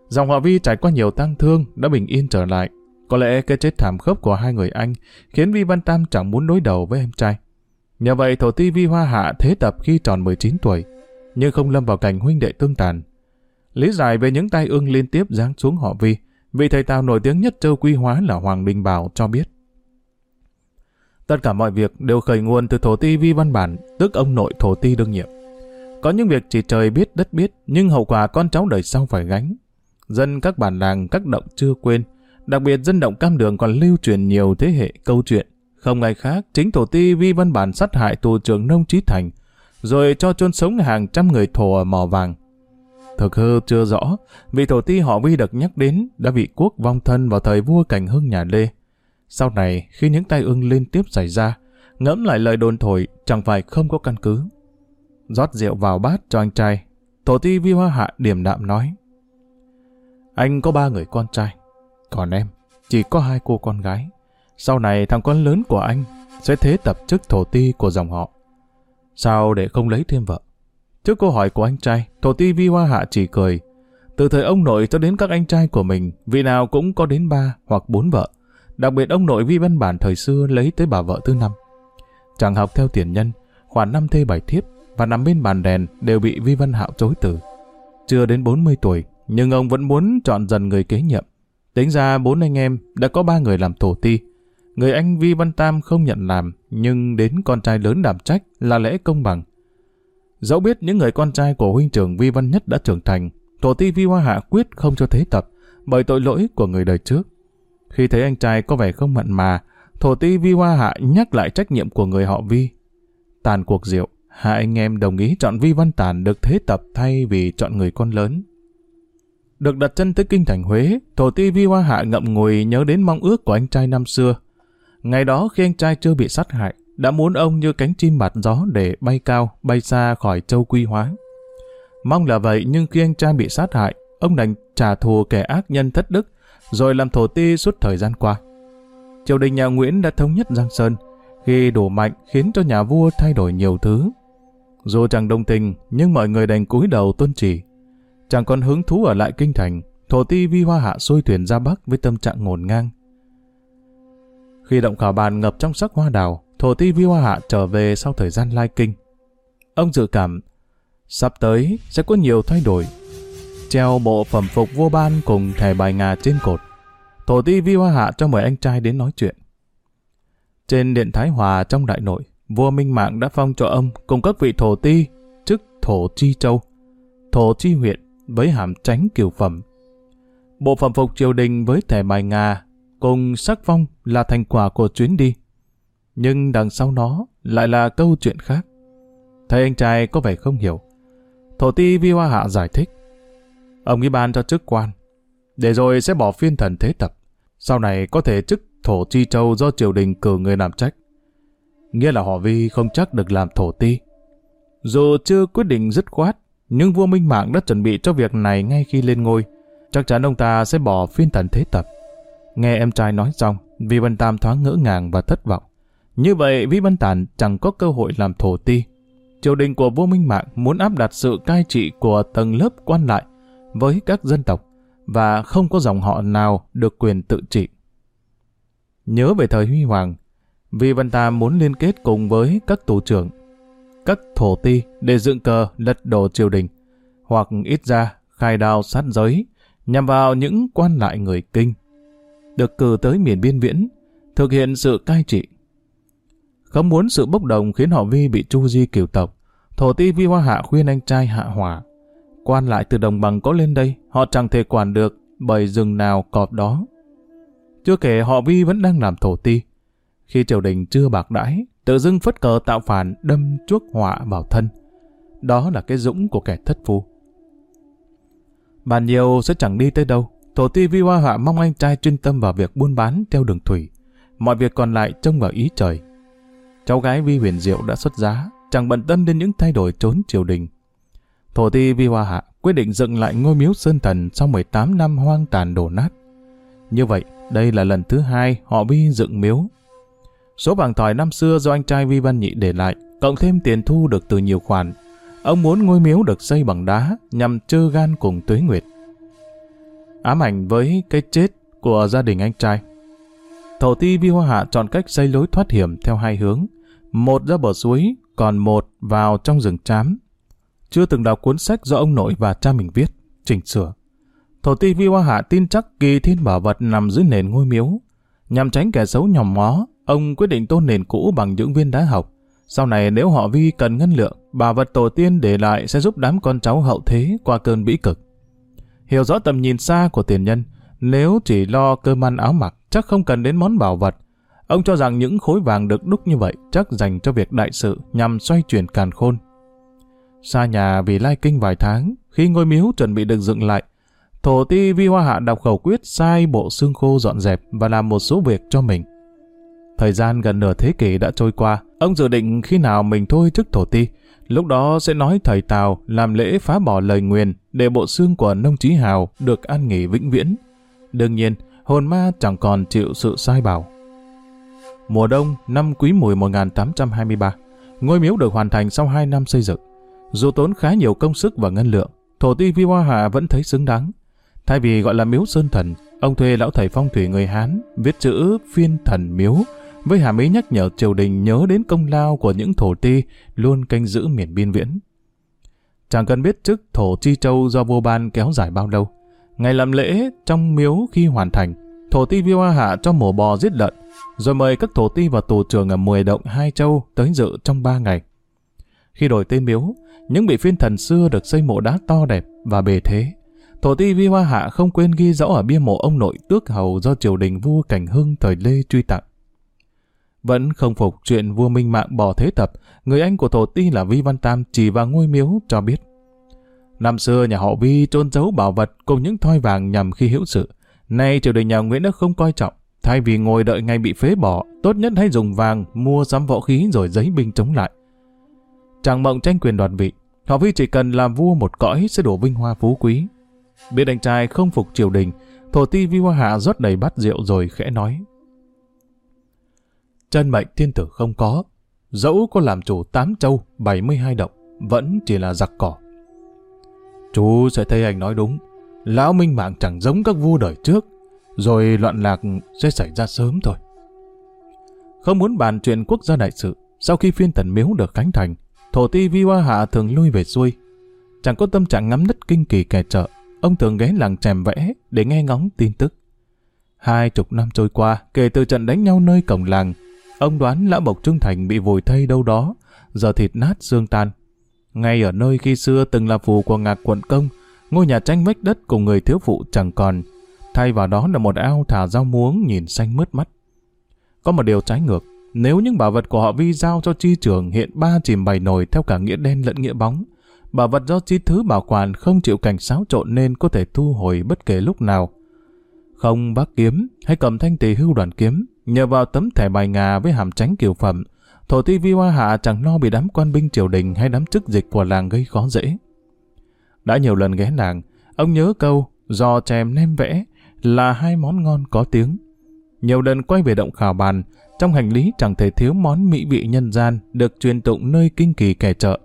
Dòng họ Vi trải qua nhiều tang thương đã bình yên trở lại. Có lẽ cái chết thảm khốc của hai người anh khiến Vi Văn Tam chẳng muốn đối đầu với em trai. Nhờ vậy thổ ti Vi Hoa Hạ thế tập khi tròn 19 tuổi, nhưng không lâm vào cảnh huynh đệ tương tàn. Lý giải về những tai ương liên tiếp giáng xuống họ Vi, Vị thầy Tào nổi tiếng nhất châu Quy Hóa là Hoàng Đình Bảo cho biết. Tất cả mọi việc đều khởi nguồn từ thổ ti vi văn bản, tức ông nội thổ ti đương nhiệm. Có những việc chỉ trời biết đất biết, nhưng hậu quả con cháu đời sau phải gánh. Dân các bản làng các động chưa quên, đặc biệt dân động cam đường còn lưu truyền nhiều thế hệ câu chuyện. Không ngày khác, chính thổ ti vi văn bản sát hại tù trưởng nông trí thành, rồi cho chôn sống hàng trăm người thổ ở mỏ vàng. Thực hư chưa rõ, vị thổ ti họ Vi được nhắc đến đã bị quốc vong thân vào thời vua cảnh hưng nhà Lê. Sau này, khi những tai ương liên tiếp xảy ra, ngẫm lại lời đồn thổi chẳng phải không có căn cứ. rót rượu vào bát cho anh trai, thổ ti Vi Hoa Hạ điểm đạm nói. Anh có ba người con trai, còn em chỉ có hai cô con gái. Sau này thằng con lớn của anh sẽ thế tập chức thổ ti của dòng họ. Sao để không lấy thêm vợ? Trước câu hỏi của anh trai, thổ ti vi hoa hạ chỉ cười. Từ thời ông nội cho đến các anh trai của mình, vị nào cũng có đến ba hoặc bốn vợ. Đặc biệt ông nội vi văn bản thời xưa lấy tới bà vợ thứ năm. Chẳng học theo tiền nhân, khoảng năm thê bảy thiếp và nằm bên bàn đèn đều bị vi văn hạo chối từ. chưa đến 40 tuổi, nhưng ông vẫn muốn chọn dần người kế nhiệm. Tính ra bốn anh em đã có ba người làm thổ ti. Người anh Vi Văn Tam không nhận làm, nhưng đến con trai lớn đảm trách là lẽ công bằng. Dẫu biết những người con trai của huynh trưởng Vi Văn Nhất đã trưởng thành, tổ ti Vi Hoa Hạ quyết không cho thế tập, bởi tội lỗi của người đời trước. Khi thấy anh trai có vẻ không mặn mà, thổ ti Vi Hoa Hạ nhắc lại trách nhiệm của người họ Vi. Tàn cuộc rượu, hai anh em đồng ý chọn Vi Văn Tàn được thế tập thay vì chọn người con lớn. Được đặt chân tới kinh thành Huế, thổ ti Vi Hoa Hạ ngậm ngùi nhớ đến mong ước của anh trai năm xưa. Ngày đó khi anh trai chưa bị sát hại, đã muốn ông như cánh chim bạt gió để bay cao, bay xa khỏi châu quy hóa. Mong là vậy nhưng khi anh trai bị sát hại, ông đành trả thù kẻ ác nhân thất đức, rồi làm thổ ti suốt thời gian qua. Triều đình nhà Nguyễn đã thống nhất Giang Sơn, khi đủ mạnh khiến cho nhà vua thay đổi nhiều thứ. Dù chẳng đồng tình, nhưng mọi người đành cúi đầu tuân chỉ. Chẳng còn hứng thú ở lại kinh thành, thổ ti vi hoa hạ xuôi thuyền ra Bắc với tâm trạng ngổn ngang. Khi động khảo bàn ngập trong sắc hoa đào, thổ ti vi hoa hạ trở về sau thời gian lai kinh. Ông dự cảm, sắp tới sẽ có nhiều thay đổi. Treo bộ phẩm phục vua ban cùng thẻ bài ngà trên cột. Thổ ti vi hoa hạ cho mời anh trai đến nói chuyện. Trên điện Thái Hòa trong đại nội, vua Minh Mạng đã phong cho ông cùng các vị thổ ti, chức thổ chi châu, thổ chi huyện với hàm tránh kiều phẩm. Bộ phẩm phục triều đình với thẻ bài ngà cùng sắc phong là thành quả của chuyến đi. Nhưng đằng sau nó lại là câu chuyện khác. Thấy anh trai có vẻ không hiểu. Thổ ti Vi Hoa Hạ giải thích. Ông ấy ban cho chức quan, để rồi sẽ bỏ phiên thần thế tập. Sau này có thể chức thổ chi châu do triều đình cử người làm trách. Nghĩa là họ Vi không chắc được làm thổ ti. Dù chưa quyết định dứt khoát, nhưng vua Minh Mạng đã chuẩn bị cho việc này ngay khi lên ngôi. Chắc chắn ông ta sẽ bỏ phiên thần thế tập. Nghe em trai nói xong, Vi Văn Tam thoáng ngỡ ngàng và thất vọng. Như vậy, Vi Văn Tản chẳng có cơ hội làm thổ ti. Triều đình của vua Minh Mạng muốn áp đặt sự cai trị của tầng lớp quan lại với các dân tộc và không có dòng họ nào được quyền tự trị. Nhớ về thời Huy Hoàng, Vi Văn Tam muốn liên kết cùng với các tù trưởng, các thổ ti để dựng cờ lật đổ triều đình, hoặc ít ra khai đao sát giới nhằm vào những quan lại người kinh được cử tới miền biên viễn, thực hiện sự cai trị. Không muốn sự bốc đồng khiến họ Vi bị chu di kiều tộc, thổ ti Vi Hoa Hạ khuyên anh trai hạ hỏa. Quan lại từ đồng bằng có lên đây, họ chẳng thể quản được bởi rừng nào cọp đó. Chưa kể họ Vi vẫn đang làm thổ ti. Khi triều đình chưa bạc đãi, tự dưng phất cờ tạo phản đâm chuốc họa vào thân. Đó là cái dũng của kẻ thất phu. Bàn nhiều sẽ chẳng đi tới đâu, Thổ ti Vi Hoa Hạ mong anh trai chuyên tâm vào việc buôn bán theo đường thủy. Mọi việc còn lại trông vào ý trời. Cháu gái Vi Huyền Diệu đã xuất giá, chẳng bận tâm đến những thay đổi trốn triều đình. Thổ ti Vi Hoa Hạ quyết định dựng lại ngôi miếu Sơn Thần sau 18 năm hoang tàn đổ nát. Như vậy, đây là lần thứ hai họ Vi dựng miếu. Số vàng thỏi năm xưa do anh trai Vi Văn Nhị để lại, cộng thêm tiền thu được từ nhiều khoản. Ông muốn ngôi miếu được xây bằng đá nhằm trơ gan cùng tuế nguyệt ám ảnh với cái chết của gia đình anh trai. Thổ ti Vi Hoa Hạ chọn cách xây lối thoát hiểm theo hai hướng, một ra bờ suối, còn một vào trong rừng trám. Chưa từng đọc cuốn sách do ông nội và cha mình viết, chỉnh sửa. Thổ ti Vi Hoa Hạ tin chắc kỳ thiên bảo vật nằm dưới nền ngôi miếu. Nhằm tránh kẻ xấu nhòm ngó, ông quyết định tôn nền cũ bằng những viên đá học. Sau này nếu họ Vi cần ngân lượng, bảo vật tổ tiên để lại sẽ giúp đám con cháu hậu thế qua cơn bĩ cực. Hiểu rõ tầm nhìn xa của tiền nhân, nếu chỉ lo cơm ăn áo mặc, chắc không cần đến món bảo vật. Ông cho rằng những khối vàng được đúc như vậy chắc dành cho việc đại sự nhằm xoay chuyển càn khôn. Xa nhà vì lai kinh vài tháng, khi ngôi miếu chuẩn bị được dựng lại, thổ ti vi hoa hạ đọc khẩu quyết sai bộ xương khô dọn dẹp và làm một số việc cho mình. Thời gian gần nửa thế kỷ đã trôi qua, ông dự định khi nào mình thôi chức thổ ti, Lúc đó sẽ nói thầy Tào làm lễ phá bỏ lời nguyền để bộ xương của nông trí hào được an nghỉ vĩnh viễn. Đương nhiên, hồn ma chẳng còn chịu sự sai bảo. Mùa đông năm Quý Mùi 1823, ngôi miếu được hoàn thành sau 2 năm xây dựng. Dù tốn khá nhiều công sức và ngân lượng, thổ ti Vi Hoa Hạ vẫn thấy xứng đáng. Thay vì gọi là miếu sơn thần, ông thuê lão thầy phong thủy người Hán viết chữ phiên thần miếu với hàm ý nhắc nhở triều đình nhớ đến công lao của những thổ ti luôn canh giữ miền biên viễn. chẳng cần biết chức thổ chi châu do vua ban kéo dài bao lâu. Ngày làm lễ trong miếu khi hoàn thành, thổ ti Vi Hoa Hạ cho mổ bò giết lợn, rồi mời các thổ ti và tù trưởng ở 10 động hai châu tới dự trong 3 ngày. Khi đổi tên miếu, những vị phiên thần xưa được xây mộ đá to đẹp và bề thế. Thổ ti Vi Hoa Hạ không quên ghi rõ ở bia mộ ông nội tước hầu do triều đình vua Cảnh Hưng thời Lê truy tặng. Vẫn không phục chuyện vua Minh Mạng bỏ thế tập, người anh của thổ ti là Vi Văn Tam chỉ vào ngôi miếu cho biết. Năm xưa nhà họ Vi trôn giấu bảo vật cùng những thoi vàng nhằm khi hữu sự. Nay triều đình nhà Nguyễn đã không coi trọng, thay vì ngồi đợi ngày bị phế bỏ, tốt nhất hãy dùng vàng mua sắm võ khí rồi giấy binh chống lại. Chàng mộng tranh quyền đoạt vị, họ Vi chỉ cần làm vua một cõi sẽ đổ vinh hoa phú quý. Biết anh trai không phục triều đình, thổ ti Vi Hoa Hạ rót đầy bát rượu rồi khẽ nói. Chân mệnh thiên tử không có, dẫu có làm chủ tám châu, 72 động, vẫn chỉ là giặc cỏ. Chú sẽ thấy anh nói đúng, lão minh mạng chẳng giống các vua đời trước, rồi loạn lạc sẽ xảy ra sớm thôi. Không muốn bàn chuyện quốc gia đại sự, sau khi phiên tần miếu được khánh thành, thổ ti vi hoa hạ thường lui về xuôi. Chẳng có tâm trạng ngắm đất kinh kỳ kẻ chợ, ông thường ghé làng chèm vẽ để nghe ngóng tin tức. Hai chục năm trôi qua, kể từ trận đánh nhau nơi cổng làng, ông đoán lão Bộc Trung Thành bị vùi thây đâu đó, giờ thịt nát xương tan. Ngay ở nơi khi xưa từng là phù của ngạc quận công, ngôi nhà tranh vách đất cùng người thiếu phụ chẳng còn, thay vào đó là một ao thả rau muống nhìn xanh mướt mắt. Có một điều trái ngược, nếu những bảo vật của họ vi giao cho chi trường hiện ba chìm bày nổi theo cả nghĩa đen lẫn nghĩa bóng, bảo vật do chi thứ bảo quản không chịu cảnh xáo trộn nên có thể thu hồi bất kể lúc nào. Không bác kiếm hay cầm thanh tỳ hưu đoàn kiếm, nhờ vào tấm thẻ bài ngà với hàm tránh kiều phẩm, thổ ti vi hoa hạ chẳng lo bị đám quan binh triều đình hay đám chức dịch của làng gây khó dễ. Đã nhiều lần ghé làng, ông nhớ câu giò chèm nem vẽ là hai món ngon có tiếng. Nhiều lần quay về động khảo bàn, trong hành lý chẳng thể thiếu món mỹ vị nhân gian được truyền tụng nơi kinh kỳ kẻ chợ.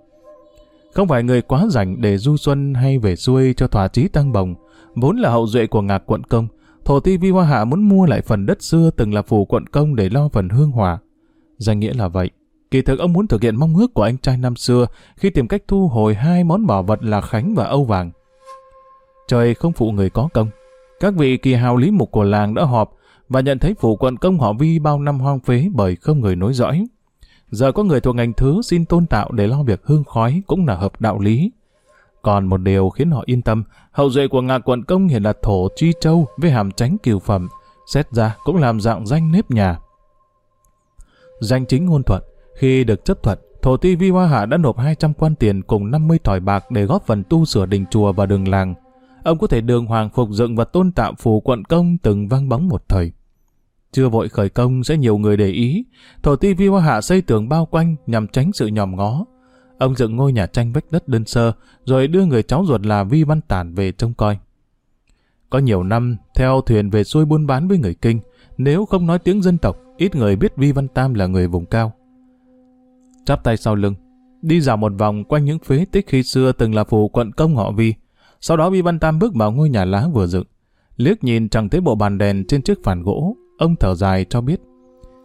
Không phải người quá rảnh để du xuân hay về xuôi cho thỏa chí tăng bồng, vốn là hậu duệ của ngạc quận công, thổ ti vi hoa hạ muốn mua lại phần đất xưa từng là phủ quận công để lo phần hương hòa. Danh nghĩa là vậy. Kỳ thực ông muốn thực hiện mong ước của anh trai năm xưa khi tìm cách thu hồi hai món bảo vật là Khánh và Âu Vàng. Trời không phụ người có công. Các vị kỳ hào lý mục của làng đã họp và nhận thấy phủ quận công họ vi bao năm hoang phế bởi không người nối dõi. Giờ có người thuộc ngành thứ xin tôn tạo để lo việc hương khói cũng là hợp đạo lý. Còn một điều khiến họ yên tâm, hậu duệ của ngạc quận công hiện là thổ chi châu với hàm tránh kiều phẩm, xét ra cũng làm dạng danh nếp nhà. Danh chính ngôn thuận, khi được chấp thuận, thổ ti vi hoa hạ đã nộp 200 quan tiền cùng 50 thỏi bạc để góp phần tu sửa đình chùa và đường làng. Ông có thể đường hoàng phục dựng và tôn tạo phủ quận công từng vang bóng một thời. Chưa vội khởi công sẽ nhiều người để ý, thổ ti vi hoa hạ xây tường bao quanh nhằm tránh sự nhòm ngó. Ông dựng ngôi nhà tranh vách đất đơn sơ, rồi đưa người cháu ruột là Vi Văn Tản về trông coi. Có nhiều năm, theo thuyền về xuôi buôn bán với người Kinh, nếu không nói tiếng dân tộc, ít người biết Vi Văn Tam là người vùng cao. Chắp tay sau lưng, đi dạo một vòng quanh những phế tích khi xưa từng là phủ quận công họ Vi. Sau đó Vi Văn Tam bước vào ngôi nhà lá vừa dựng. Liếc nhìn chẳng thấy bộ bàn đèn trên chiếc phản gỗ, ông thở dài cho biết.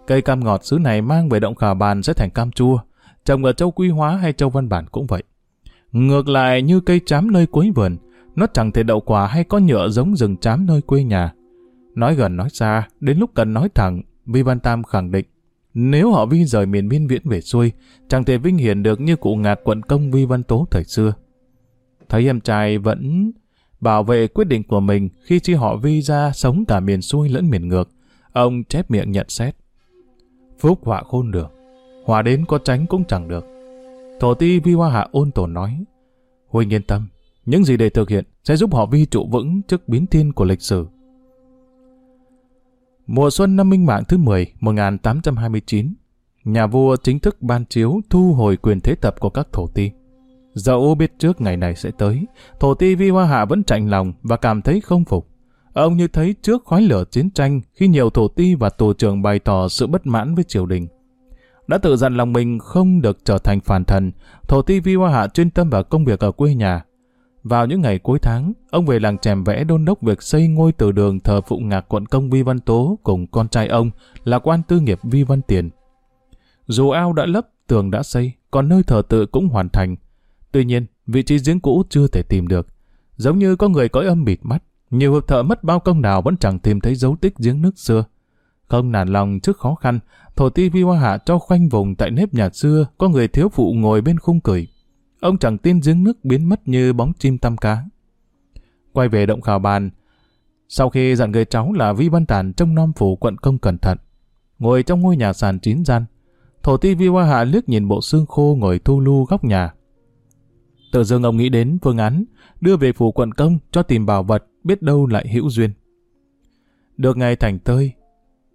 Cây cam ngọt xứ này mang về động khả bàn sẽ thành cam chua, trồng ở châu Quy Hóa hay châu Văn Bản cũng vậy. Ngược lại như cây chám nơi cuối vườn, nó chẳng thể đậu quả hay có nhựa giống rừng chám nơi quê nhà. Nói gần nói xa, đến lúc cần nói thẳng, Vi Văn Tam khẳng định, nếu họ Vi rời miền biên viễn về xuôi, chẳng thể vinh hiển được như cụ ngạc quận công Vi Văn Tố thời xưa. Thấy em trai vẫn bảo vệ quyết định của mình khi chi họ Vi ra sống cả miền xuôi lẫn miền ngược, ông chép miệng nhận xét. Phúc họa khôn được, hòa đến có tránh cũng chẳng được. Thổ ti Vi Hoa Hạ ôn tồn nói, Huynh yên tâm, những gì để thực hiện sẽ giúp họ Vi trụ vững trước biến thiên của lịch sử. Mùa xuân năm Minh Mạng thứ 10, 1829, nhà vua chính thức ban chiếu thu hồi quyền thế tập của các thổ ti. Dẫu biết trước ngày này sẽ tới, thổ ti Vi Hoa Hạ vẫn chạnh lòng và cảm thấy không phục. Ông như thấy trước khói lửa chiến tranh khi nhiều thổ ti và tù trưởng bày tỏ sự bất mãn với triều đình. Đã tự dặn lòng mình không được trở thành phản thần, thổ ti Vi Hoa Hạ chuyên tâm vào công việc ở quê nhà, vào những ngày cuối tháng, ông về làng chèm vẽ đôn đốc việc xây ngôi từ đường thờ phụng ngạc quận công Vi Văn Tố cùng con trai ông là quan tư nghiệp Vi Văn Tiền. Dù ao đã lấp, tường đã xây, còn nơi thờ tự cũng hoàn thành. Tuy nhiên, vị trí giếng cũ chưa thể tìm được. Giống như có người cõi âm bịt mắt, nhiều hợp thợ mất bao công nào vẫn chẳng tìm thấy dấu tích giếng nước xưa. Không nản lòng trước khó khăn, thổ ti vi hoa hạ cho khoanh vùng tại nếp nhà xưa có người thiếu phụ ngồi bên khung cười. Ông chẳng tin giếng nước biến mất như bóng chim tăm cá. Quay về động khảo bàn, sau khi dặn người cháu là Vi Văn Tản trong nom phủ quận công cẩn thận, ngồi trong ngôi nhà sàn chín gian, thổ ti Vi Hoa Hạ liếc nhìn bộ xương khô ngồi thu lu góc nhà. Tự dưng ông nghĩ đến phương án đưa về phủ quận công cho tìm bảo vật biết đâu lại hữu duyên. Được ngày thành tơi,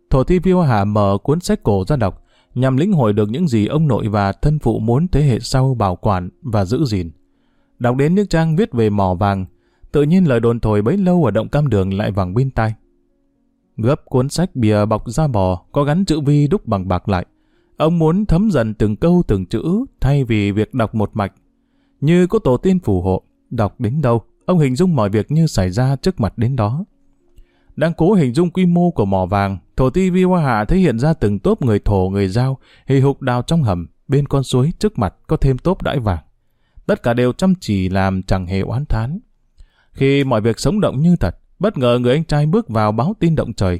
thổ ti Vi Hoa Hạ mở cuốn sách cổ ra đọc nhằm lĩnh hội được những gì ông nội và thân phụ muốn thế hệ sau bảo quản và giữ gìn. Đọc đến những trang viết về mỏ vàng, tự nhiên lời đồn thổi bấy lâu ở động cam đường lại vàng bên tai. Gấp cuốn sách bìa bọc da bò có gắn chữ vi đúc bằng bạc lại. Ông muốn thấm dần từng câu từng chữ thay vì việc đọc một mạch. Như có tổ tiên phù hộ, đọc đến đâu, ông hình dung mọi việc như xảy ra trước mặt đến đó. Đang cố hình dung quy mô của mỏ vàng, thổ ti vi hoa hạ thể hiện ra từng tốp người thổ người giao, hì hục đào trong hầm, bên con suối trước mặt có thêm tốp đãi vàng. Tất cả đều chăm chỉ làm chẳng hề oán thán. Khi mọi việc sống động như thật, bất ngờ người anh trai bước vào báo tin động trời.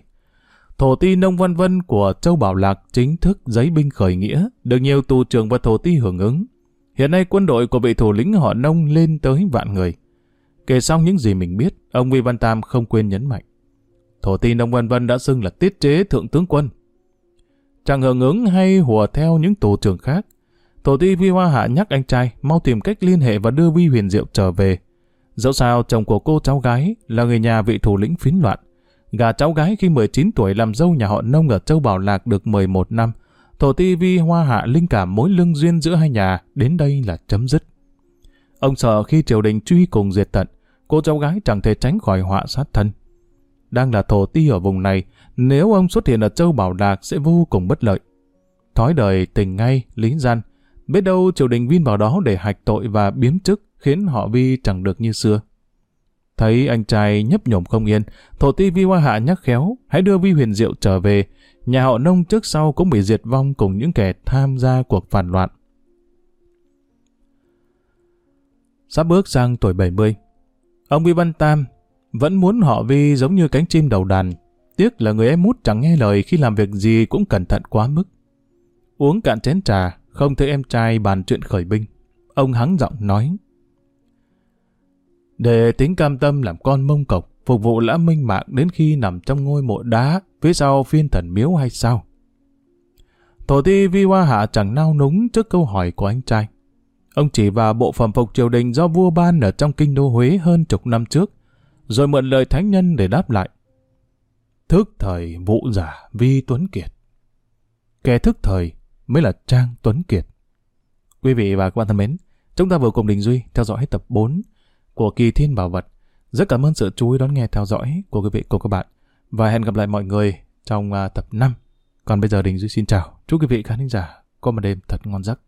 Thổ ti nông vân vân của Châu Bảo Lạc chính thức giấy binh khởi nghĩa, được nhiều tù trưởng và thổ ti hưởng ứng. Hiện nay quân đội của vị thủ lĩnh họ nông lên tới vạn người. Kể xong những gì mình biết, ông Vi Văn Tam không quên nhấn mạnh. Thổ ti nông vân vân đã xưng là tiết chế thượng tướng quân. Chẳng hưởng ứng hay hùa theo những tù trưởng khác. Thổ ti Vi Hoa Hạ nhắc anh trai mau tìm cách liên hệ và đưa Vi Huyền Diệu trở về Dẫu sao chồng của cô cháu gái là người nhà vị thủ lĩnh phiến loạn. Gà cháu gái khi 19 tuổi làm dâu nhà họ nông ở Châu Bảo Lạc được 11 năm. Thổ ti vi hoa hạ linh cảm mối lương duyên giữa hai nhà đến đây là chấm dứt. Ông sợ khi triều đình truy cùng diệt tận, cô cháu gái chẳng thể tránh khỏi họa sát thân. Đang là thổ ti ở vùng này, nếu ông xuất hiện ở Châu Bảo Lạc sẽ vô cùng bất lợi. Thói đời tình ngay, lý gian, biết đâu triều đình vin vào đó để hạch tội và biếm chức, khiến họ Vi chẳng được như xưa. Thấy anh trai nhấp nhổm không yên, thổ ti Vi Hoa Hạ nhắc khéo, hãy đưa Vi Huyền Diệu trở về, nhà họ nông trước sau cũng bị diệt vong cùng những kẻ tham gia cuộc phản loạn. Sắp bước sang tuổi 70, ông Vi Văn Tam vẫn muốn họ Vi giống như cánh chim đầu đàn, tiếc là người em út chẳng nghe lời khi làm việc gì cũng cẩn thận quá mức. Uống cạn chén trà, không thấy em trai bàn chuyện khởi binh. Ông hắng giọng nói. Để tính cam tâm làm con mông cộc, phục vụ lã minh mạng đến khi nằm trong ngôi mộ đá phía sau phiên thần miếu hay sao? Thổ ti Vi Hoa Hạ chẳng nao núng trước câu hỏi của anh trai. Ông chỉ vào bộ phẩm phục triều đình do vua ban ở trong kinh đô Huế hơn chục năm trước, rồi mượn lời thánh nhân để đáp lại. Thức thời vụ giả Vi Tuấn Kiệt. Kẻ thức thời mới là Trang Tuấn Kiệt. Quý vị và các bạn thân mến, chúng ta vừa cùng Đình Duy theo dõi hết tập 4 của Kỳ Thiên Bảo Vật. Rất cảm ơn sự chú ý đón nghe theo dõi của quý vị cùng các bạn. Và hẹn gặp lại mọi người trong à, tập 5. Còn bây giờ Đình Duy xin chào. Chúc quý vị khán giả có một đêm thật ngon giấc.